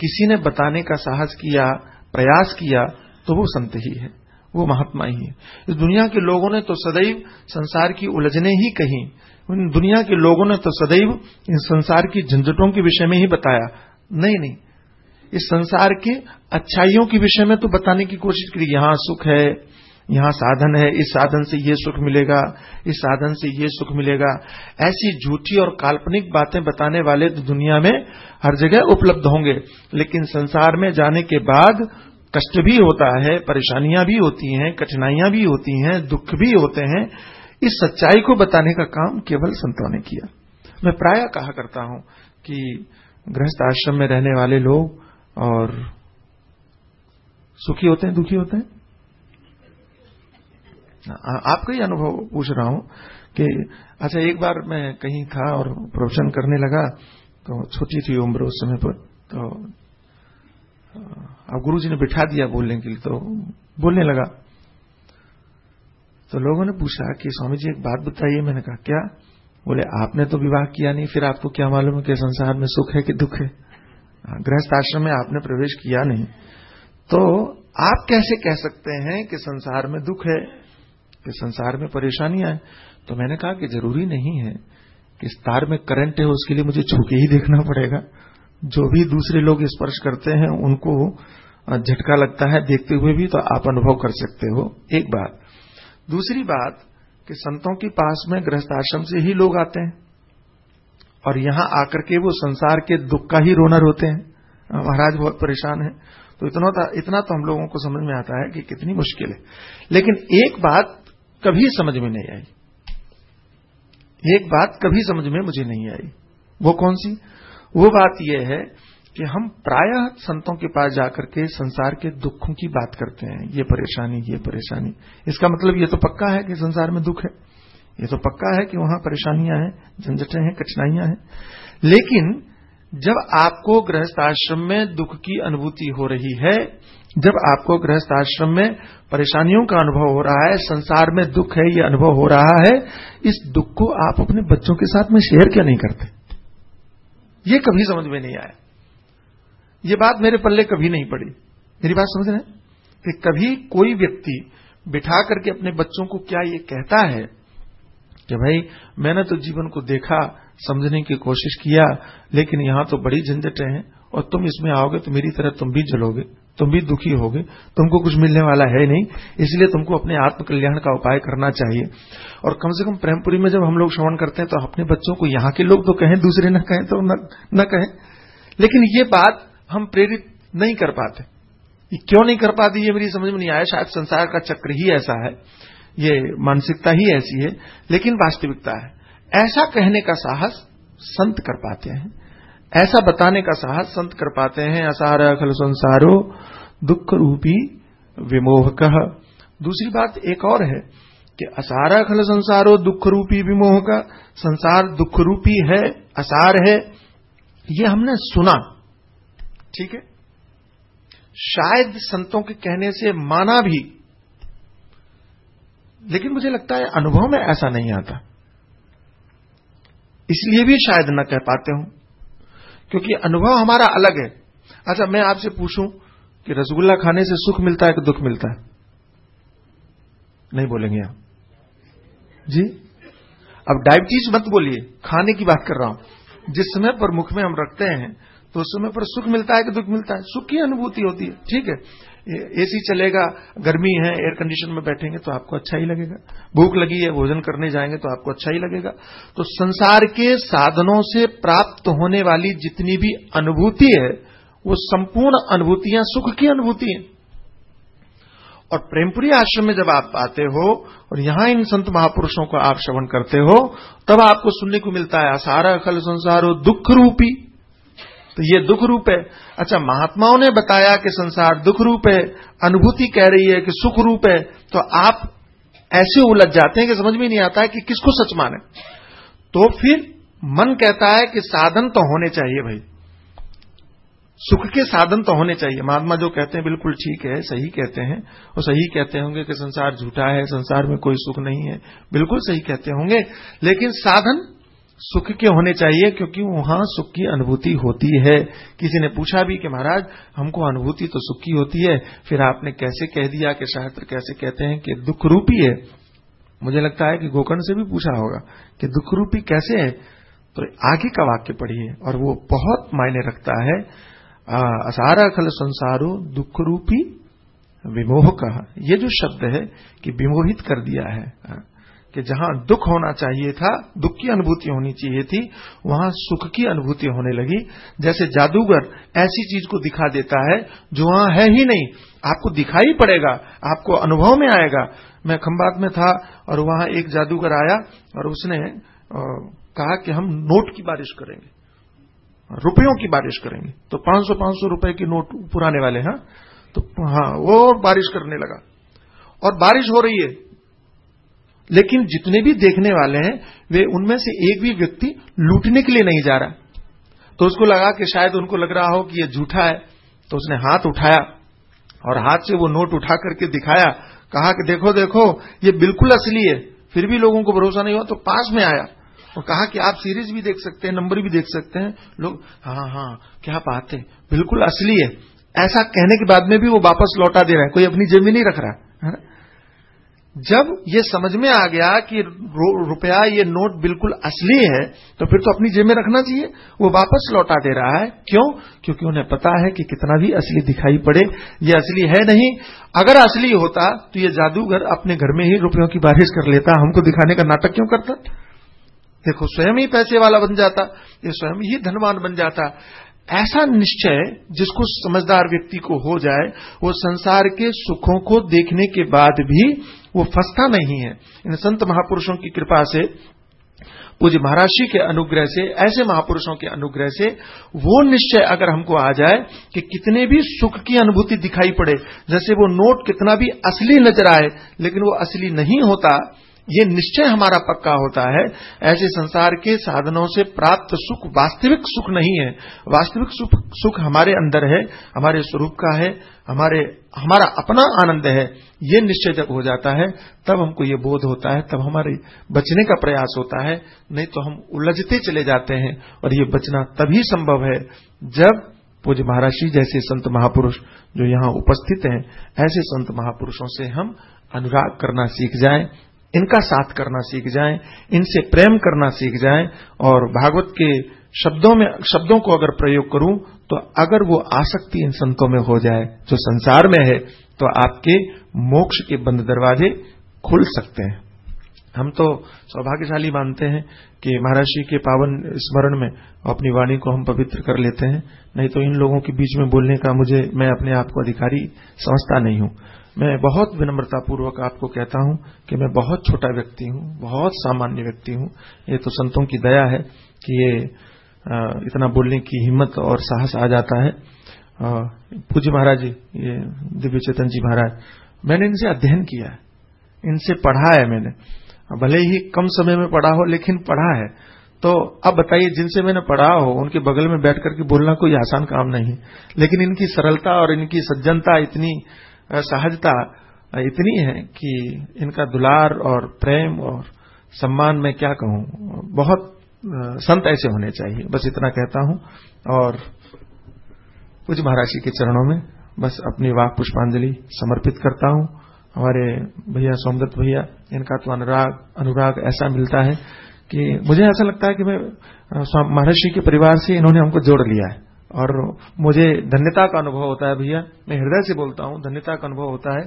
किसी ने बताने का साहस किया, प्रयास किया तो वो संत ही है, वो महात्मा ही है। इस दुनिया के लोगों ने तो सदैव संसार की उलझने ही कही दुनिया के लोगों ने तो सदैव इन संसार की झंझटों के विषय में ही बताया। नहीं नहीं इस संसार के अच्छाइयों के विषय में तो बताने की कोशिश करी यहाँ सुख है, यहाँ साधन है, इस साधन से ये सुख मिलेगा, इस साधन से ये सुख मिलेगा। ऐसी झूठी और काल्पनिक बातें बताने वाले तो दुनिया में हर जगह उपलब्ध होंगे, लेकिन संसार में जाने के बाद कष्ट भी होता है, परेशानियाँ भी होती हैं, कठिनाइयाँ भी होती हैं, दुख भी होते हैं। इस सच्चाई को बताने का काम केवल संतों ने किया। मैं प्राय कहा करता हूँ कि गृहस्थ आश्रम में रहने वाले लोग और सुखी होते हैं, दुखी होते हैं? आपका ही अनुभव पूछ रहा हूँ कि अच्छा एक बार मैं कहीं था और प्रवचन करने लगा तो छोटी थी उम्र उस समय पर तो अब गुरु जी ने बिठा दिया बोलने के लिए तो बोलने लगा। तो लोगों ने पूछा कि, स्वामी जी, एक बात बताइए। मैंने कहा, क्या? बोले, आपने तो विवाह किया नहीं, फिर आपको क्या मालूम है कि संसार में सुख है कि दुख है? गृहस्थ आश्रम में आपने प्रवेश किया नहीं तो आप कैसे कह सकते हैं कि संसार में दुख है, कि संसार में परेशानियाँ हैं? तो मैंने कहा कि ज़रूरी नहीं है कि तार में करंट है, उसके लिए मुझे छू के ही देखना पड़ेगा। जो भी दूसरे लोग स्पर्श करते हैं, उनको झटका लगता है, देखते हुए भी तो आप अनुभव कर सकते हो, एक बात। दूसरी बात कि संतों के पास में गृहस्थ आश्रम से ही लोग आते हैं। और यहाँ आकर के वो संसार के दुख का ही रोनर होते हैं। महाराज बहुत परेशान है। तो इतना इतना तो हम लोगों को समझ में आता है कि कितनी मुश्किल है। लेकिन एक बात कभी समझ में नहीं आई। एक बात कभी समझ में मुझे नहीं आई। वो कौन सी? वो बात यह है कि हम प्रायः संतों के पास जाकर के संसार के दुखों की बात करते हैं। ये परेशानी ये परेशानी। इसका मतलब ये तो पक्का है कि संसार में दुख है। ये तो पक्का है कि वहाँ परेशानियाँ हैं, झंझटें हैं, कठिनाइयाँ हैं। लेकिन जब आपको गृहस्थ आश्रम में दुख की अनुभूति हो रही है, जब आपको गृहस्थ आश्रम में परेशानियों का अनुभव हो रहा है, संसार में दुख है, ये अनुभव हो रहा है, इस दुख को आप अपने बच्चों के साथ में शेयर क्यों नहीं करते? ये कभी समझ में नहीं आया। ये बात मेरे पल्ले कभी नहीं पड़ी। मेरी बात समझ रहे कि कभी कोई व्यक्ति बिठा करके अपने बच्चों को क्या ये कहता है कि भाई मैंने तो जीवन को देखा समझने की कोशिश किया लेकिन यहाँ तो बड़ी झंझटें हैं और तुम इसमें आओगे तो मेरी तरह तुम भी जलोगे तुम भी दुखी होगे तुमको कुछ मिलने वाला है नहीं इसलिए तुमको अपने आत्म कल्याण का उपाय करना चाहिए। और कम से कम प्रेमपुरी में जब हम लोग श्रवण करते हैं तो अपने बच्चों को यहाँ के लोग तो कहें दूसरे न कहें तो न, न कहें। लेकिन ये बात हम प्रेरित नहीं कर पाते। क्यों नहीं कर पाती ये मेरी समझ में नहीं आया शायद संसार का चक्र ही ऐसा है। ये मानसिकता ही ऐसी है, लेकिन वास्तविकता है। ऐसा कहने का साहस संत कर पाते हैं। ऐसा बताने का साहस संत कर पाते हैं, असार खल संसारो, दुख रूपी विमोह कह दूसरी बात एक और है कि असारा खल संसारो, दुख रूपी विमोह का संसार दुख रूपी है, असार है, ये हमने सुना। ठीक है? शायद संतों के कहने से माना भी लेकिन मुझे लगता है अनुभव में ऐसा नहीं आता। इसलिए भी शायद न कह पाते हूँ, क्योंकि अनुभव हमारा अलग है। अच्छा मैं आपसे पूछूँ कि रसगुल्ला खाने से सुख मिलता है कि दुख मिलता है? नहीं बोलेंगे आप। जी? अब डायबिटीज़ मत बोलिए, खाने की बात कर रहा हूँ। जिस समय पर मुख में हम रखते हैं तो उस समय पर सुख मिलता है कि दुख मिलता है? सुख की अनुभूति होती है, ठीक है। एसी चलेगा, गर्मी है एयर कंडीशन में बैठेंगे तो आपको अच्छा ही लगेगा। भूख लगी है, भोजन करने जाएँगे तो आपको अच्छा ही लगेगा। तो संसार के साधनों से प्राप्त होने वाली जितनी भी अनुभूति है, वो संपूर्ण अनुभूतियाँ, सुख की अनुभूति है। और प्रेमपुरी आश्रम में जब आप आते हो और यहाँ इन संत महापुरुषों को आप श्रवण करते हो, तब आपको सुनने को मिलता है, असारा खल संसारो दुख रूपी। तो ये दुख रूप है। अच्छा महात्माओं ने बताया कि संसार दुख रूप है, अनुभूति कह रही है कि सुख रूप है तो आप ऐसे उलझ जाते हैं कि समझ में नहीं आता है कि किसको सच माने। तो फिर मन कहता है कि साधन तो होने चाहिए भाई। सुख के साधन तो होने चाहिए। महात्मा जो कहते हैं, बिल्कुल ठीक है, सही कहते हैं वो सही कहते होंगे कि संसार झूठा है, संसार में कोई सुख नहीं है। बिल्कुल सही कहते होंगे, लेकिन साधन सुख के होने चाहिए, क्योंकि वहाँ सुख की अनुभूति होती है। किसी ने पूछा भी कि महाराज, हमको अनुभूति तो सुख की होती है, फिर आपने कैसे कह दिया कि शास्त्र कैसे कहते हैं कि दुख रूपी है? मुझे लगता है कि गोकर्ण से भी पूछा होगा कि दुख रूपी कैसे है? तो आगे का वाक्य पढ़िए, और वो बहुत मायने रखता है। असारा खल संसारो दुख रूपी विमोह कहा ये जो शब्द है कि विमोहित कर दिया है कि जहाँ दुख होना चाहिए था, दुख की अनुभूति होनी चाहिए थी, वहाँ सुख की अनुभूति होने लगी। जैसे जादूगर ऐसी चीज़ को दिखा देता है जो वहाँ है ही नहीं। आपको दिखाई पड़ेगा, आपको अनुभव में आएगा। मैं खंबात में था और वहाँ एक जादूगर आया और उसने कहा कि हम नोट की बारिश करेंगे। रुपयों की बारिश करेंगे। तो 500 500 रुपए की नोट पुराने वाले, हैं? तो हाँ वो बारिश करने लगा। और बारिश हो रही है। लेकिन जितने भी देखने वाले हैं, वे उनमें से एक भी व्यक्ति लूटने के लिए नहीं जा रहा। तो उसको लगा कि शायद उनको लग रहा हो कि यह झूठा है। तो उसने हाथ उठाया और हाथ से वो नोट उठा करके दिखाया। कहा कि देखो देखो, ये बिल्कुल असली है। फिर भी लोगों को भरोसा नहीं हुआ तो पास में आया। और कहा कि आप सीरीज़ भी देख सकते हैं नंबर भी देख सकते हैं। लोग हाँ हाँ क्या बात है, बिल्कुल असली है। ऐसा कहने के बाद में भी वो वापस लौटा दे रहा है। कोई अपनी जेब में नहीं रख रहा, है जब ये समझ में आ गया कि रुपया ये नोट बिल्कुल असली है तो फिर तो अपनी जेब में रखना चाहिए। वो वापस लौटा दे रहा है। क्यों? क्योंकि उन्हें पता है कि कितना भी असली दिखाई पड़े, ये असली है नहीं। अगर असली होता तो ये जादूगर अपने घर में ही रुपयों की बारिश कर लेता, हमको दिखाने का नाटक क्यों करता? देखो, स्वयं ही पैसे वाला बन जाता, ये स्वयं ही धनवान बन जाता। ऐसा निश्चय जिसको समझदार व्यक्ति को हो जाए, वो संसार के सुखों को देखने के बाद भी वो फंसता नहीं है। इन संत महापुरुषों की कृपा से, पूज्य महाराषि के अनुग्रह से, ऐसे महापुरुषों के अनुग्रह से वो निश्चय अगर हमको आ जाए कि कितने भी सुख की अनुभूति दिखाई पड़े, जैसे वो नोट कितना भी असली नज़र आए, लेकिन वो असली नहीं होता ये निश्चय हमारा पक्का होता है ऐसे संसार के साधनों से प्राप्त सुख वास्तविक सुख नहीं है। वास्तविक सुख, सुख हमारे अंदर है हमारे स्वरूप का है हमारे हमारा अपना आनंद है ये निश्चय जब हो जाता है तब हमको ये बोध होता है तब हमारे बचने का प्रयास होता है नहीं तो हम उलझते चले जाते हैं और ये बचना तभी संभव है जब पूज्य महाराष्ट्री जैसे संत महापुरुष जो यहाँ उपस्थित हैं ऐसे संत महापुरुषों से हम अनुराग करना सीख जाएँ इनका साथ करना सीख जाएँ, इनसे प्रेम करना सीख जाएँ, और भागवत के शब्दों में, शब्दों को अगर प्रयोग करूँ तो अगर वो आसक्ति इन संतों में हो जाए, जो संसार में है तो आपके मोक्ष के बंद दरवाजे खुल सकते हैं। हम तो सौभाग्यशाली मानते हैं कि महर्षि के पावन स्मरण में अपनी वाणी को हम पवित्र कर लेते हैं, नहीं तो इन लोगों के बीच में बोलने का मुझे, मैं अपने आप को अधिकारी समझता नहीं हूँ। मैं बहुत विनम्रतापूर्वक आपको कहता हूँ कि मैं बहुत छोटा व्यक्ति हूँ, बहुत सामान्य व्यक्ति हूँ। ये तो संतों की दया है कि ये इतना बोलने की हिम्मत और साहस आ जाता है। पूज्य महाराज जी, ये दिव्य चेतन जी महाराज, मैंने इनसे अध्ययन किया है, इनसे पढ़ा है मैंने। भले ही कम समय में पढ़ा हो, लेकिन पढ़ा है। तो अब बताइए, जिनसे मैंने पढ़ा हो, उनके बगल में बैठ करके बोलना कोई आसान काम नहीं। लेकिन इनकी सरलता और इनकी सज्जनता इतनी सहजता इतनी है कि इनका दुलार और प्रेम और सम्मान मैं क्या कहूँ? बहुत संत ऐसे होने चाहिए। बस इतना कहता हूँ और कुछ महाराज के चरणों में बस अपनी वाक पुष्पांजलि समर्पित करता हूँ। हमारे भैया सोमदत्त भैया, इनका तो अनुराग अनुराग ऐसा मिलता है कि मुझे ऐसा लगता है कि मैं महर्षि के परिवार से इन्होंने हमको जोड़ लिया है। और मुझे धन्यता का अनुभव होता है भैया। मैं हृदय से बोलता हूँ, धन्यता का अनुभव होता है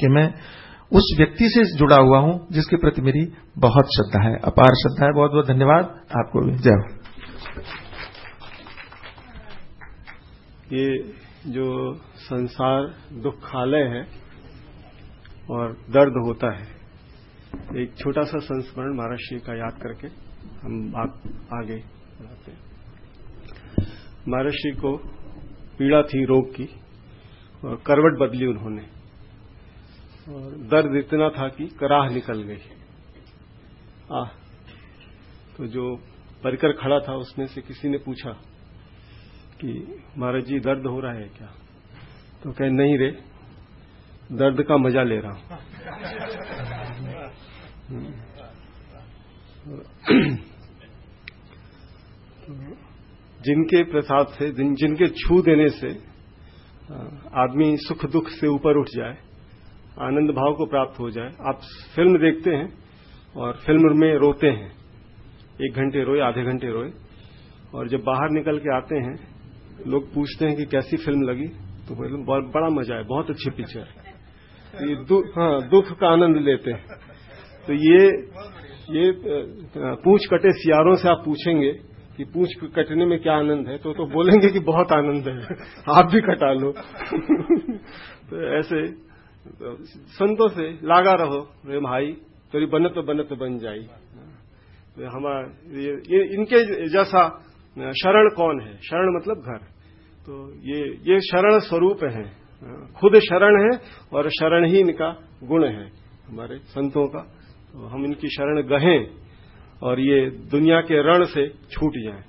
कि मैं उस व्यक्ति से जुड़ा हुआ हूँ जिसके प्रति मेरी बहुत श्रद्धा है, अपार श्रद्धा है। बहुत बहुत धन्यवाद आपको भी। जय हो। ये जो संसार दुखालय है और दर्द होता है, एक छोटा सा संस्मरण महाराष्ट्र का याद करके हम बात आगे महर्षि को पीड़ा थी रोग की और करवट बदली उन्होंने। और दर्द इतना था कि कराह निकल गई। आ तो जो परिकर खड़ा था, उसमें से किसी ने पूछा कि, महाराज जी, दर्द हो रहा है क्या? तो कहे, नहीं रे, दर्द का मज़ा ले रहा हूँ। जिनके प्रसाद से जिन, जिनके छू देने से आदमी सुख दुख से ऊपर उठ जाए आनंद भाव को प्राप्त हो जाए। आप फ़िल्म देखते हैं और फ़िल्म में रोते हैं। एक घंटे रोए आधे घंटे रोए। और जब बाहर निकल के आते हैं लोग पूछते हैं कि कैसी फ़िल्म लगी तो बड़ा मज़ा है बहुत अच्छी पिक्चर तो ये दु, हाँ दुख का आनंद लेते हैं। तो ये ये पूछ कटे सियारों से आप पूछेंगे कि पूछ कटने में क्या आनंद है तो तो बोलेंगे कि बहुत आनंद है। आप भी कटा लो। तो ऐसे तो संतों से लागा रहो रे भाई तेरी बनत तो बनत बन जाई। तो हमारा ये, ये इनके जैसा शरण कौन है? शरण मतलब घर। तो ये ये शरण स्वरूप है। खुद शरण है और शरण ही इनका गुण है। हमारे संतों का। तो हम इनकी शरण गहें। और ये दुनिया के रण से छूट जाए।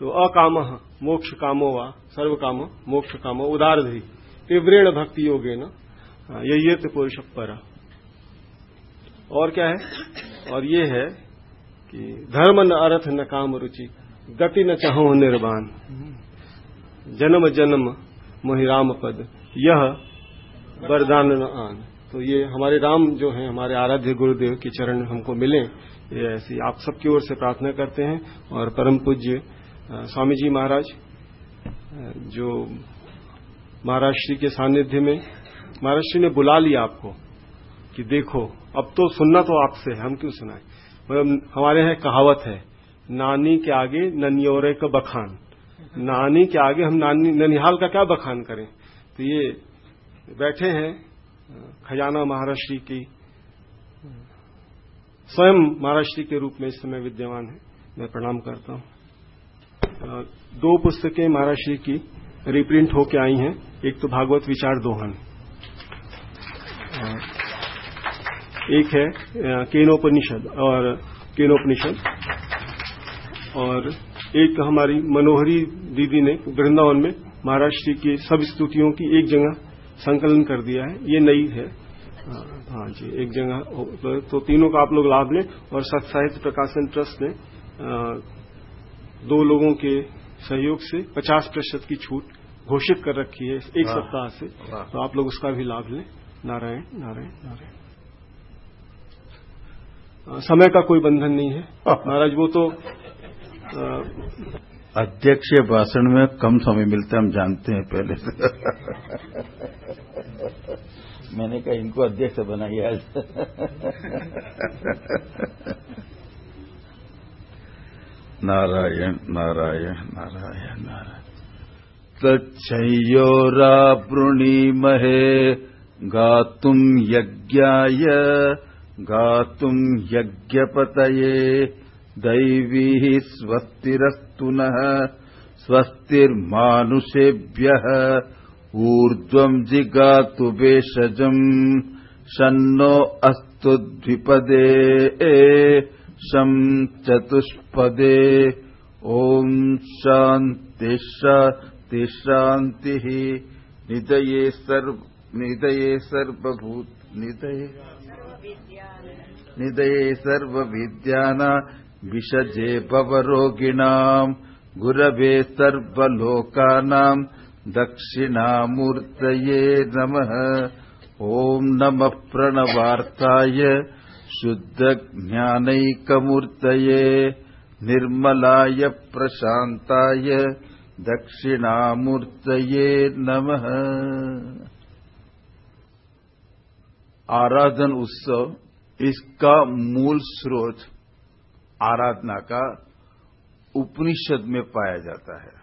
तो अकाम, मोक्ष कामो व सर्व काम मोक्ष कामो, उदार धी। तीव्रेण भक्ति योगे न ये तो पुरुष पर। और क्या है? और ये है कि धर्म न अर्थ न काम रुचि, गति न चाहो निर्वाण। जन्म जन्म मोहि राम पद, यह वरदान न आन। तो ये हमारे राम जो हैं, हमारे आराध्य गुरुदेव के चरण हमको मिले। ये ऐसी आप सबकी ओर से प्रार्थना करते हैं। और परम पूज्य स्वामी जी महाराज जो महाराज श्री के सानिध्य में, महाराज श्री ने बुला लिया आपको कि देखो, अब तो सुनना तो आपसे है, हम क्यों सुनाए? मतलब हमारे यहाँ कहावत है, नानी के आगे ननियोरे का बखान। नानी के आगे हम नानी, ननिहाल का क्या बखान करें? तो ये बैठे हैं खजाना महाराष्ट्री की, स्वयं महाराष्ट्री के रूप में इस समय विद्यमान है। मैं प्रणाम करता हूँ। दो पुस्तकें महाराष्ट्री की रिप्रिंट होके आई हैं। एक तो भागवत विचार दोहन। एक है केनोपनिषद और केनोपनिषद। और एक हमारी मनोहरी दीदी ने वृंदावन में महाराष्ट्र की सब स्तुतियों की एक जगह संकलन कर दिया है। ये नई है। हाँ जी एक जगह तो तीनों का आप लोग लाभ लें और सत साहित्य प्रकाशन ट्रस्ट ने दो लोगों के सहयोग से 50 प्रतिशत की छूट घोषित कर रखी है एक सप्ताह से। तो आप लोग उसका भी लाभ लें। नारायण नारायण नारायण। समय का कोई बंधन नहीं है। महाराज वो तो अध्यक्ष भाषण में कम समय मिलता है हम जानते हैं पहले से। मैंने कहा, इनको अध्यक्ष बनाइए आज नारायण नारायण नारायण नारायण। तच्छयोरावृणीमहे गातुम् यज्ञाय गातुम् यज्ञपतये, दैवीः स्वस्तिरस्तु नः ऊर्ध्वम् जिगातु भेषजम् शन्नो अस्तु शम् चतुष्पदे। ॐ शान्तिः निदये सर्व निदये सर्वभूत निदये निदये सर्वविद्याना, विषजे भवरोगिणाम् गुरवे सर्वलोकानाम् दक्षिणामूर्तये नमः। ॐ नमः प्रणवार्ताय शुद्धज्ञानैकमूर्तये निर्मलाय प्रशान्ताय दक्षिणामूर्तये नमः। आराधन उत्सव, इसका मूल स्रोत आराधना का उपनिषद में पाया जाता है।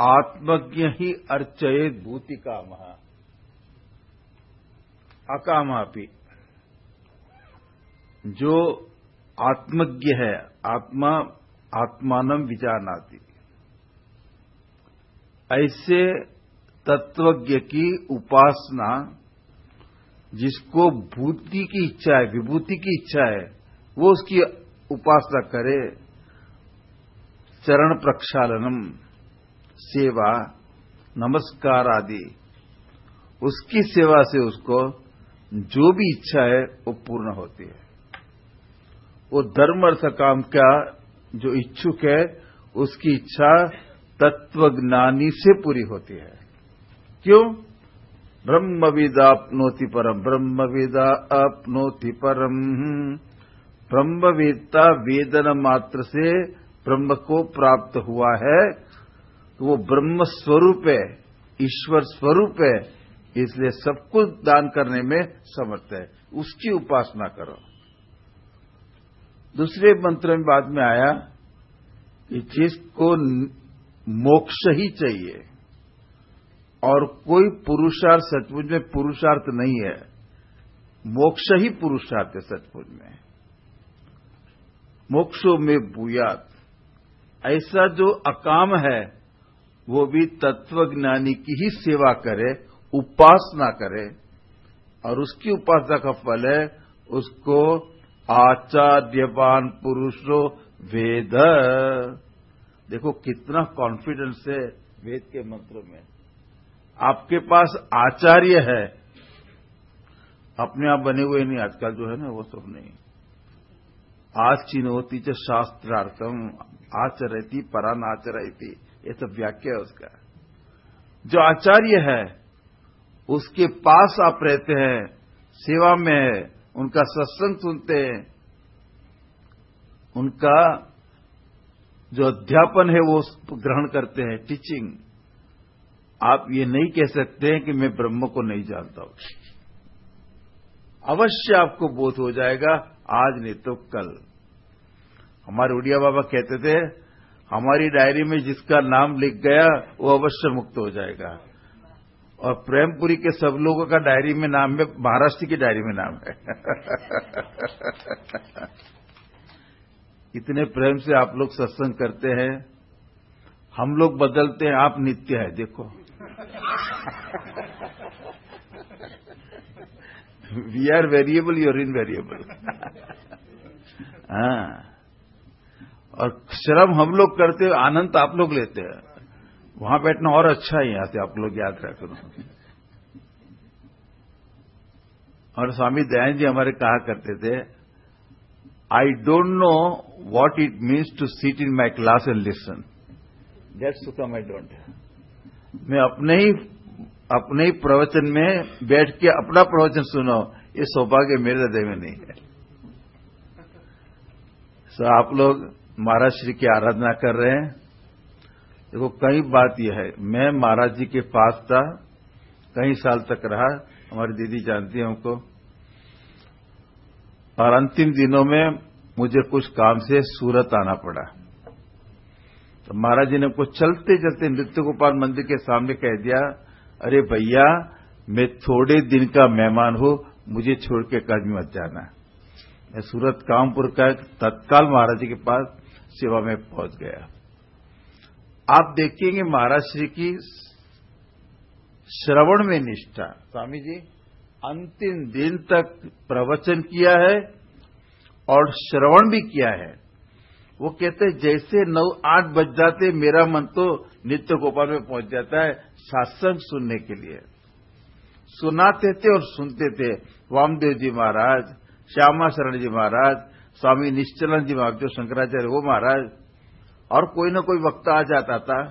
आत्मज्ञ ही अर्चयत भूति महा अकामापी। जो आत्मज्ञ है, आत्मा आत्मानम विचारनाती ऐसे तत्वज्ञ की उपासना, जिसको भूति की इच्छा है, विभूति की इच्छा है, वो उसकी उपासना करे। चरण प्रक्षालनम। सेवा नमस्कार आदि उसकी सेवा से उसको जो भी इच्छा है, वो पूर्ण होती है। वो धर्म अर्थ काम का जो इच्छुक है, उसकी इच्छा तत्वज्ञानी से पूरी होती है। क्यों? ब्रह्मविदा अपनोति परम, ब्रह्मविदा अपनोति परम। ब्रह्मवेदता वेदन मात्र से ब्रह्म को प्राप्त हुआ है तो वो ब्रह्म स्वरूप है, ईश्वर स्वरूप है, इसलिए सब कुछ दान करने में समर्थ है। उसकी उपासना करो। दूसरे मंत्र में बाद में आया कि जिसको मोक्ष ही चाहिए, और कोई पुरुषार्थ सचमुच में पुरुषार्थ नहीं है, मोक्ष ही पुरुषार्थ है सचमुच में। मोक्षों में बुयात। ऐसा जो अकाम है वो भी तत्वज्ञानी की ही सेवा करे, उपासना करे, और उसकी उपासना का फल है उसको आचार्यवान पुरुषो वेद। देखो कितना कॉन्फिडेंस है वेद के मंत्रों में। आपके पास आचार्य है। अपने आप बने हुए नहीं, आजकल जो है ना वो सब नहीं। आज चिन्होती च शास्त्रार्थम, आचरती परान आचरती ये सब व्याख्या है उसका। जो आचार्य है, उसके पास आप रहते हैं, सेवा में है, उनका सत्संग सुनते हैं, उनका जो अध्यापन है वो ग्रहण करते हैं टीचिंग आप ये नहीं कह सकते हैं कि मैं ब्रह्म को नहीं जानता हूँ। अवश्य आपको बोध हो जाएगा, आज नहीं तो कल। हमारे उड़िया बाबा कहते थे हमारी डायरी में जिसका नाम लिख गया, वो अवश्य मुक्त हो जाएगा। और प्रेमपुरी के सब लोगों का डायरी में नाम है, महाराष्ट्र की डायरी में नाम है। इतने प्रेम से आप लोग सत्संग करते हैं, हम लोग बदलते हैं, आप नित्य है, देखो। We are variable you're invariable हाँ। और श्रम हम लोग करते हैं, आनंद आप लोग लेते हैं। वहाँ बैठना और अच्छा है यहाँ से, आप लोग याद रखो। और स्वामी दयान जी हमारे कहा करते थे I don't know what it means to sit in my class and listen that's come I don't मैं अपने ही अपने ही प्रवचन में बैठ के अपना प्रवचन सुनो, ये सौभाग्य मेरे हृदय में नहीं है। सो आप लोग महाराज श्री की आराधना कर रहे हैं। देखो, कई बात यह है। मैं महाराज जी के पास था, कई साल तक रहा। हमारी दीदी जानती है हमको। और अंतिम दिनों में मुझे कुछ काम से सूरत आना पड़ा। तो महाराज जी ने कुछ चलते चलते नृत्य गोपाल मंदिर के सामने कह दिया, अरे भैया, मैं थोड़े दिन का मेहमान हूँ, मुझे छोड़ के कभी मत जाना। मैं सूरत कामपुर का तत्काल महाराज जी के पास सेवा में पहुँच गया। आप देखेंगे महाराज श्री की श्रवण में निष्ठा। स्वामी जी, अंतिम दिन तक प्रवचन किया है और श्रवण भी किया है। वो कहते, जैसे नौ आठ बज जाते, मेरा मन तो नित्य गोपाल में पहुँच जाता है सत्संग सुनने के लिए। सुनाते थे और सुनते थे। वामदेव जी महाराज, श्यामा शरण जी महाराज स्वामी निश्चलन जी महाराज, जो शंकराचार्य, वो महाराज, और कोई ना कोई वक्ता आ जाता था,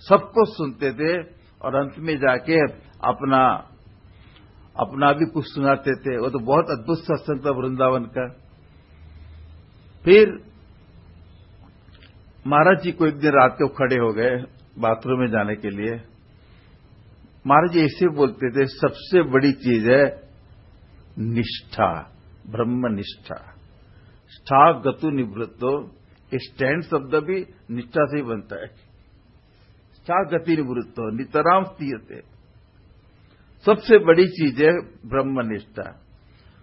सबको सुनते थे, और अंत में जाके अपना अपना भी कुछ सुनाते थे। वो तो बहुत अद्भुत सत्संग था वृंदावन का। फिर महाराज जी को एक दिन रात को खड़े हो गए बाथरूम में जाने के लिए। महाराज जी ऐसे बोलते थे, सबसे बड़ी चीज़ है निष्ठा ब्रह्म निष्ठा स्था गतु निवृत्तो स्टैंड शब्द भी निष्ठा से ही बनता है। स्था गति निवृत्तो, नितराम स्थियते। सबसे बड़ी चीज़ है ब्रह्म निष्ठा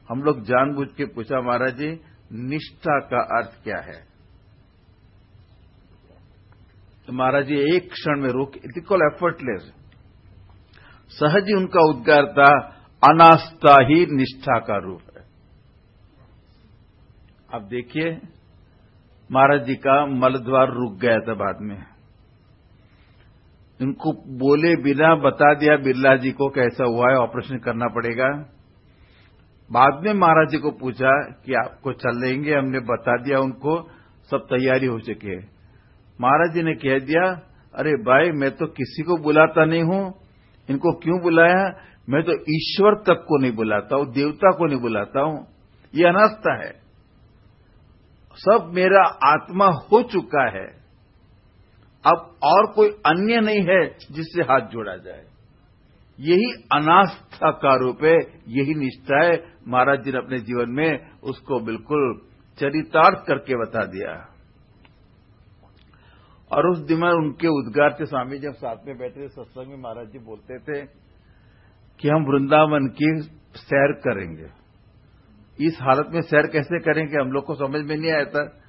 हम लोग जानबूझ के पूछा, महाराज जी, निष्ठा का अर्थ क्या है? तो महाराज जी, एक क्षण में रोक इटिकल एफर्टलेस सहज ही उनका उद्गार था, अनास्था ही निष्ठा का रूप। अब देखिए, महाराज जी का मलद्वार रुक गया था बाद में। इनको बोले बिना बता दिया बिरला जी को कैसा हुआ है, ऑपरेशन करना पड़ेगा। बाद में महाराज जी को पूछा कि आपको चल लेंगे, हमने बता दिया उनको, सब तैयारी हो चुकी है। महाराज जी ने कह दिया, अरे भाई, मैं तो किसी को बुलाता नहीं हूँ। इनको क्यों बुलाया? मैं तो ईश्वर तक को नहीं बुलाता हूँ, देवता को नहीं बुलाता हूँ। ये अनास्था है। सब मेरा आत्मा हो चुका है। अब और कोई अन्य नहीं है जिससे हाथ जोड़ा जाए। यही अनास्था का रूप है, यही निष्ठा है। महाराज जी ने अपने जीवन में उसको बिल्कुल चरितार्थ करके बता दिया। और उस दिन में उनके उद्गार थे स्वामी जब साथ में बैठे थे, सत्संग में महाराज जी बोलते थे कि हम वृंदावन की सैर करेंगे। इस हालत में सैर कैसे करें कि हम लोग को समझ में नहीं आया था?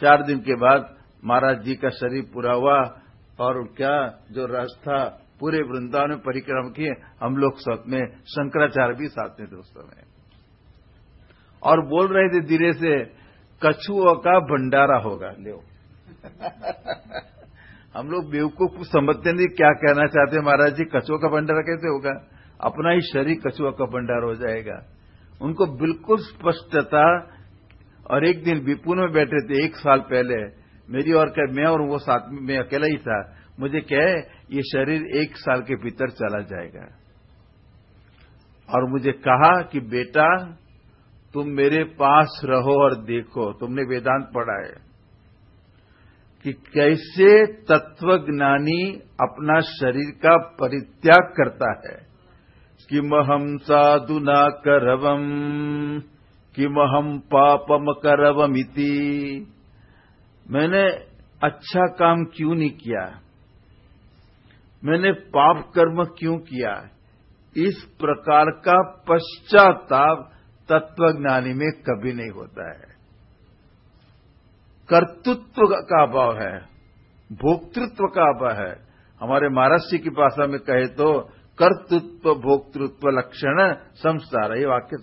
चार दिन के बाद महाराज जी का शरीर पूरा हुआ और क्या जो रास्ता पूरे वृंदावन में परिक्रम किए, हम लोग साथ में शंकराचार्य भी साथ में थे उस समय। और बोल रहे थे धीरे से, कछुओं का भंडारा होगा, ले। हम लोग बेवकूफ़ समझते नहीं क्या कहना चाहते महाराज जी कछुआ का भंडारा कैसे होगा? अपना ही शरीर कछुआ का भंडार हो जाएगा। उनको बिल्कुल स्पष्टता, और एक दिन विपुल में बैठे थे, एक साल पहले, मेरी और कह मैं और वो साथ में, मैं अकेला ही था, मुझे कहे ये शरीर एक साल के भीतर चला जाएगा। और मुझे कहा कि, बेटा, तुम मेरे पास रहो और देखो। तुमने वेदांत पढ़ा है कि कैसे तत्वज्ञानी अपना शरीर का परित्याग करता है। किमहम साधु न करवम? किमहम पापम करवमिति? मैंने अच्छा काम क्यों नहीं किया? मैंने पाप कर्म क्यों किया? इस प्रकार का पश्चाताप तत्वज्ञानी में कभी नहीं होता है। कर्तृत्व का अभाव है, भोक्तृत्व का अभाव है। हमारे महाराष्ट्र की भाषा में कहे तो कर्तृत्व भोक्तृत्व लक्षण संस्कार, ये वाक्य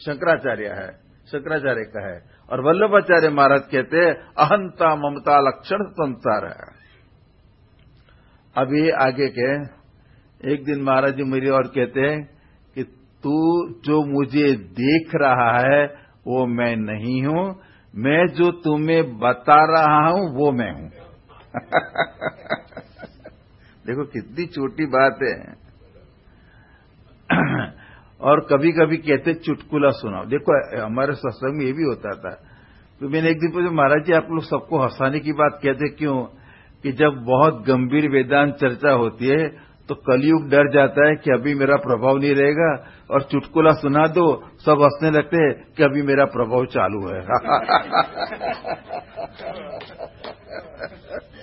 शंकराचार्य है, शंकराचार्य का है। और वल्लभाचार्य महाराज कहते हैं, अहंता ममता लक्षण संसार है। अभी आगे के, एक दिन महाराज जी मेरी और कहते हैं कि तू जो मुझे देख रहा है, वो मैं नहीं हूँ, मैं जो तुम्हें बता रहा हूँ, वो मैं हूँ। देखो कितनी छोटी बात है। और कभी कभी कहते चुटकुला सुनाओ। देखो, हमारे सत्संग में ये भी होता था। तो मैंने एक दिन पूछा, महाराज जी, आप लोग सबको हंसाने की बात कहते क्यों? कि जब बहुत गंभीर वेदांत चर्चा होती है तो कलयुग डर जाता है कि अभी मेरा प्रभाव नहीं रहेगा और चुटकुला सुना दो, सब हंसने लगते हैं कि अभी मेरा प्रभाव चालू है।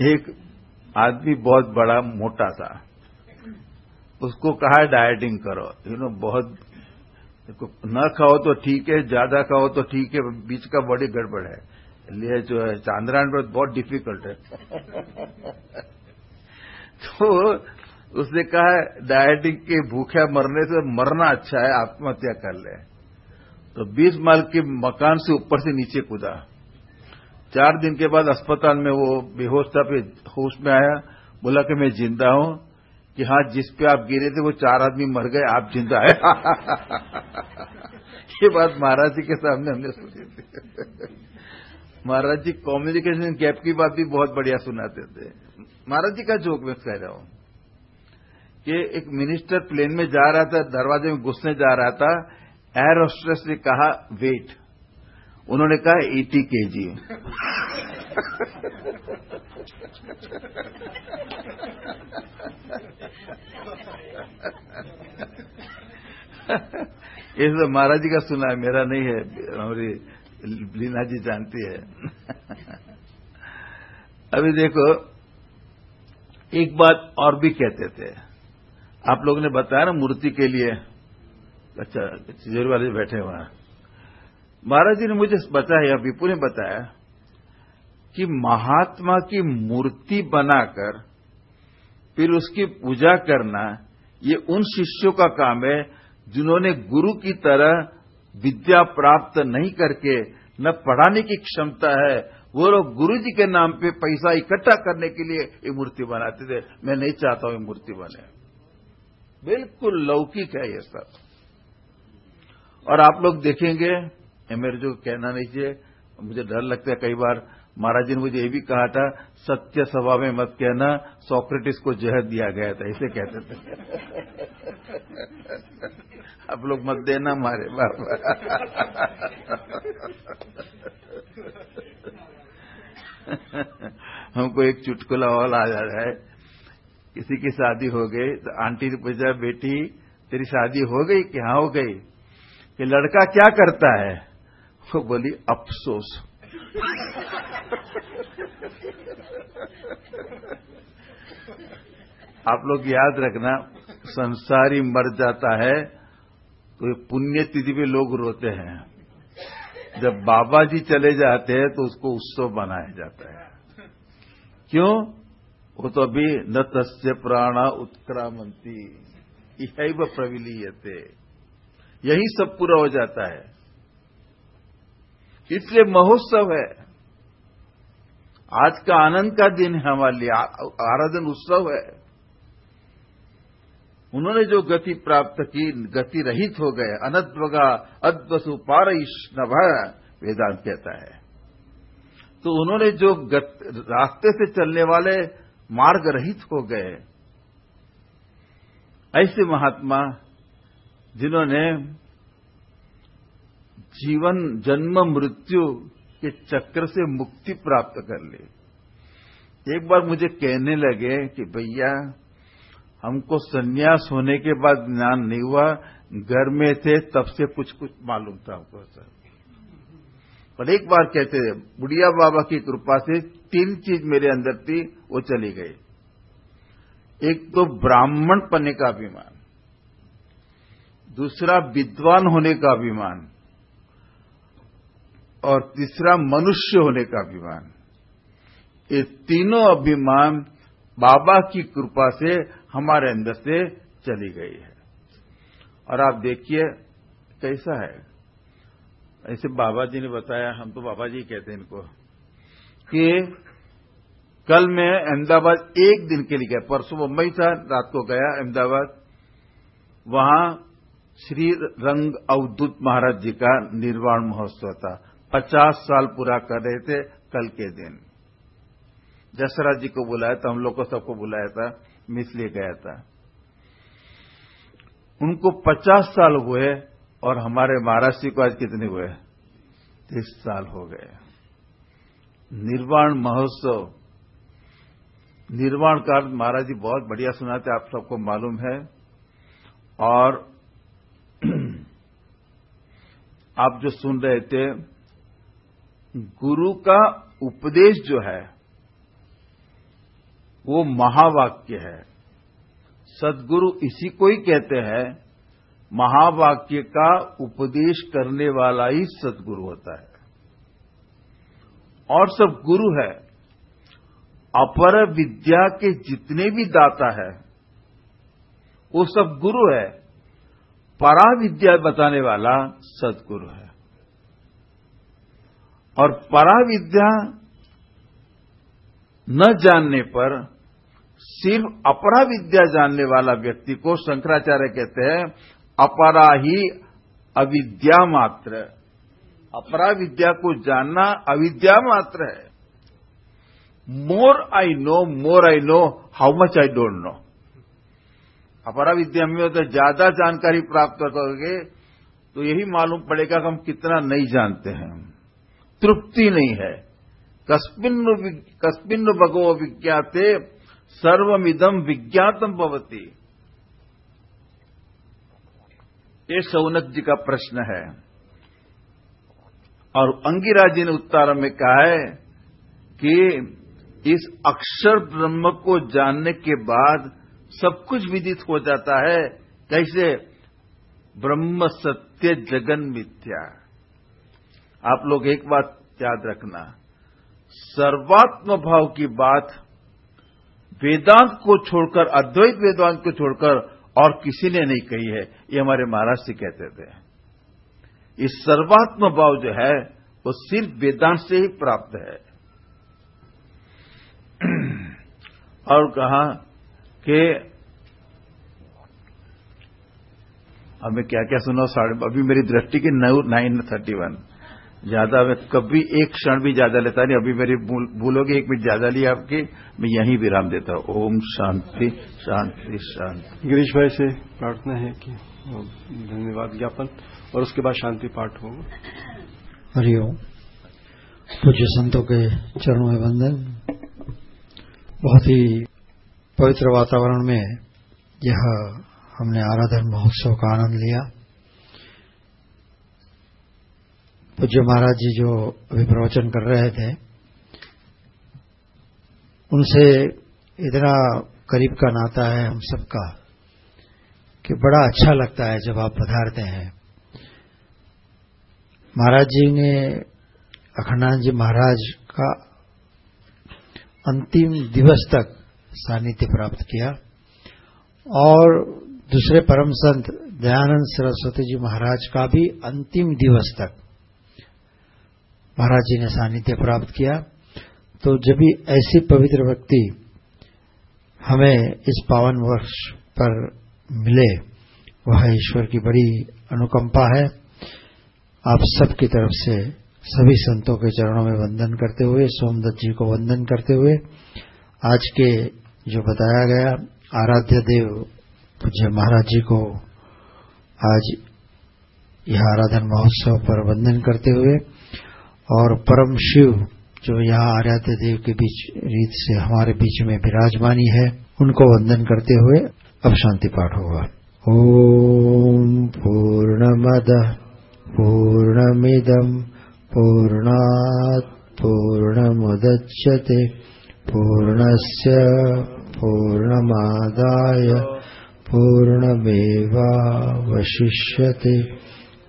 एक आदमी बहुत बड़ा, मोटा था उसको कहा डाइटिंग करो। यू नो बहुत न खाओ तो ठीक है, ज़्यादा खाओ तो ठीक है, बीच का बड़ी गड़बड़ है। लिए जो है, चांद्रायण पर बहुत डिफ़िकल्ट है। तो उसने कहा डाइटिंग के भूखे मरने से मरना अच्छा है, आत्महत्या कर ले। तो 20 माल के मकान से ऊपर से नीचे कूदा। चार दिन के बाद अस्पताल में वो बेहोश था, फिर होश में आया, बोला कि मैं ज़िंदा हूँ, कि हाँ जिस पे आप गिरे थे, वो चार आदमी मर गए, आप ज़िंदा है। ये बात महाराज जी के सामने हमने सुनी थी। महाराज जी कम्युनिकेशन गैप की बात भी बहुत बढ़िया सुनाते थे। महाराज जी का जोक मैं कह रहा हूँ, कि एक मिनिस्टर प्लेन में जा रहा था, दरवाजे में घुसने जा रहा था एयर होस्टेस ने कहा वेट उन्होंने कहा एटी के जी ये तो महाराज जी का सुना है, मेरा नहीं है, हमारी लीना जी जानती है। अभी देखो, एक बात और भी कहते थे। आप लोगों ने बताया ना मूर्ति के लिए अच्छा चिजोरी वाले बैठे वहाँ महाराज जी ने मुझे बताया विपु ने बताया, कि महात्मा की मूर्ति बनाकर, फिर उसकी पूजा करना, ये उन शिष्यों का काम है, जिन्होंने गुरु की तरह विद्या प्राप्त नहीं करके, न पढ़ाने की क्षमता है, वो लोग गुरु जी के नाम पे पैसा इकट्ठा करने के लिए ये मूर्ति बनाते थे। मैं नहीं चाहता हूँ ये मूर्ति बने। बिल्कुल लौकिक है ये सब। और आप लोग देखेंगे मेरे जो कहना नहीं चाहिए, मुझे डर लगता है कई बार। महाराज जी ने मुझे ये भी कहा था, सत्य सभा में मत कहना, सॉक्रेटिस को जहर दिया गया था, इसे कहते थे। आप लोग मत देना मारे बाबा हमको एक चुटकुला और आ जा रहा है। किसी की शादी हो गई तो आंटी ने पूछा, बेटी, तेरी शादी हो गई कि हाँ हो गई? कि लड़का क्या करता है? वो बोली, अफसोस. आप लोग याद रखना, संसारी मर जाता है तो पुण्य तिथि पे लोग रोते हैं। जब बाबा जी चले जाते हैं तो उसको उत्सव मनाया जाता है। क्यों? वो तो अभी न तस्य प्राणा उत्क्रामंती। यही व प्रविलीयते। यही सब पूरा हो जाता है। इसलिए महोत्सव है। आज का आनंद का दिन है, हमारे लिए आराधन उत्सव है। उन्होंने जो गति प्राप्त की, गति रहित हो गए, अनद्वगा अद्वसु पारईष्णभ वेदांत कहता है। तो उन्होंने जो रास्ते से चलने वाले मार्ग रहित हो गए। ऐसे महात्मा जिन्होंने जीवन, जन्म, मृत्यु के चक्र से मुक्ति प्राप्त कर ली। एक बार मुझे कहने लगे कि भैया, हमको सन्यास होने के बाद ज्ञान नहीं हुआ, घर में थे, तब से कुछ कुछ मालूम था हमको सर पर एक बार कहते थे बुढ़िया बाबा की कृपा से तीन चीज़ मेरे अंदर थी, वो चली गई। एक तो ब्राह्मण पने का अभिमान, दूसरा विद्वान होने का अभिमान और तीसरा मनुष्य होने का अभिमान। ये तीनों अभिमान बाबा की कृपा से हमारे अंदर से चली गई है। और आप देखिए कैसा है। ऐसे बाबा जी ने बताया, हम तो बाबा जी कहते हैं इनको, कि कल मैं अहमदाबाद एक दिन के लिए गया, परसों मुंबई था रात को गया अहमदाबाद। वहाँ श्री रंग अवधूत महाराज जी का निर्वाण महोत्सव था। पचास साल पूरा कर रहे थे कल के दिन। जसराज जी को बुलाया था, हम लोग को सबको बुलाया था मैं इसलिए गया था। उनको पचास साल हुए और हमारे महाराज जी को आज कितने हुए? तीस साल हो गए। निर्वाण महोत्सव। निर्वाण काल महाराज जी बहुत बढ़िया सुनाते आप सबको मालूम है। और आप जो सुन रहे थे गुरु का उपदेश जो है, वो महावाक्य है। सदगुरु इसी को ही कहते हैं, महावाक्य का उपदेश करने वाला ही सदगुरु होता है। और सब गुरु है। अपर विद्या के जितने भी दाता है, वो सब गुरु है। परा विद्या बताने वाला सदगुरु है। और परा विद्या न जानने पर सिर्फ़ अपरा विद्या जानने वाला व्यक्ति को शंकराचार्य कहते हैं, अपरा ही अविद्या मात्र। अपरा विद्या को जानना अविद्या मात्र है। More I know, more I know, how much I don't know. अपरा विद्या में तो ज़्यादा जानकारी प्राप्त करोगे तो यही मालूम पड़ेगा कि हम कितना नहीं जानते हैं। तृप्ति नहीं है। कस्मिन भगवो विज्ञाते सर्वमिदम विज्ञातम भवती। ये सौनक जी का प्रश्न है। और अंगिरा जी ने उत्तर में कहा है कि इस अक्षर ब्रह्म को जानने के बाद सब कुछ विदित हो जाता है। कैसे? ब्रह्म सत्य जगन मिथ्या। आप लोग एक बात याद रखना। सर्वात्म भाव की बात वेदांत को छोड़कर, अद्वैत वेदांत को छोड़कर और किसी ने नहीं कही है। ये हमारे महाराज जी कहते थे। इस सर्वात्म भाव जो है, वो सिर्फ़ वेदांत से ही प्राप्त है। और कहा कि, अब मैं क्या क्या सुना साढ़े अभी मेरी दृष्टि की नाइन थर्टी वन ज़्यादा मैं कभी एक क्षण भी ज़्यादा लेता नहीं अभी मेरी भूलोगे एक मिनट ज़्यादा लिया आपकी मैं यहीं विराम देता हूँ। ओम शांति शांति शांति। गिरीश भाई से प्रार्थना है कि धन्यवाद ज्ञापन और उसके बाद शांति पाठ होगा। हरिओम पूज्य संतों के चरणों में वंदन। बहुत ही पवित्र वातावरण में यह हमने आराधन महोत्सव का आनंद लिया। पूज्य महाराज जी जो अभी प्रवचन कर रहे थे, उनसे इतना करीब का नाता है हम सबका कि बड़ा अच्छा लगता है जब आप पधारते हैं। महाराज जी ने अखंडानंद जी महाराज का अंतिम दिवस तक सानिध्य प्राप्त किया और दूसरे परम संत दयानंद सरस्वती जी महाराज का भी अंतिम दिवस तक महाराज जी ने सानिध्य प्राप्त किया। तो जब भी ऐसी पवित्र व्यक्ति हमें इस पावन वर्ष पर मिले, वह ईश्वर की बड़ी अनुकंपा है। आप सबकी तरफ़ से सभी संतों के चरणों में वंदन करते हुए, सोमदत्त जी को वंदन करते हुए, आज के जो बताया गया आराध्य देव पूज्य महाराज जी को आज यह आराधन महोत्सव पर वंदन करते हुए और परम शिव जो यहाँ आराध्य देव के बीच रीत से हमारे बीच में विराजमानी है, उनको वंदन करते हुए अब शांति पाठ होगा। ओम पूर्णमद पूर्णमिदम पूर्णात् पूर्णमुदच्यते पूर्णस्य पूर्णमादाय पूर्णमेवावशिष्यते।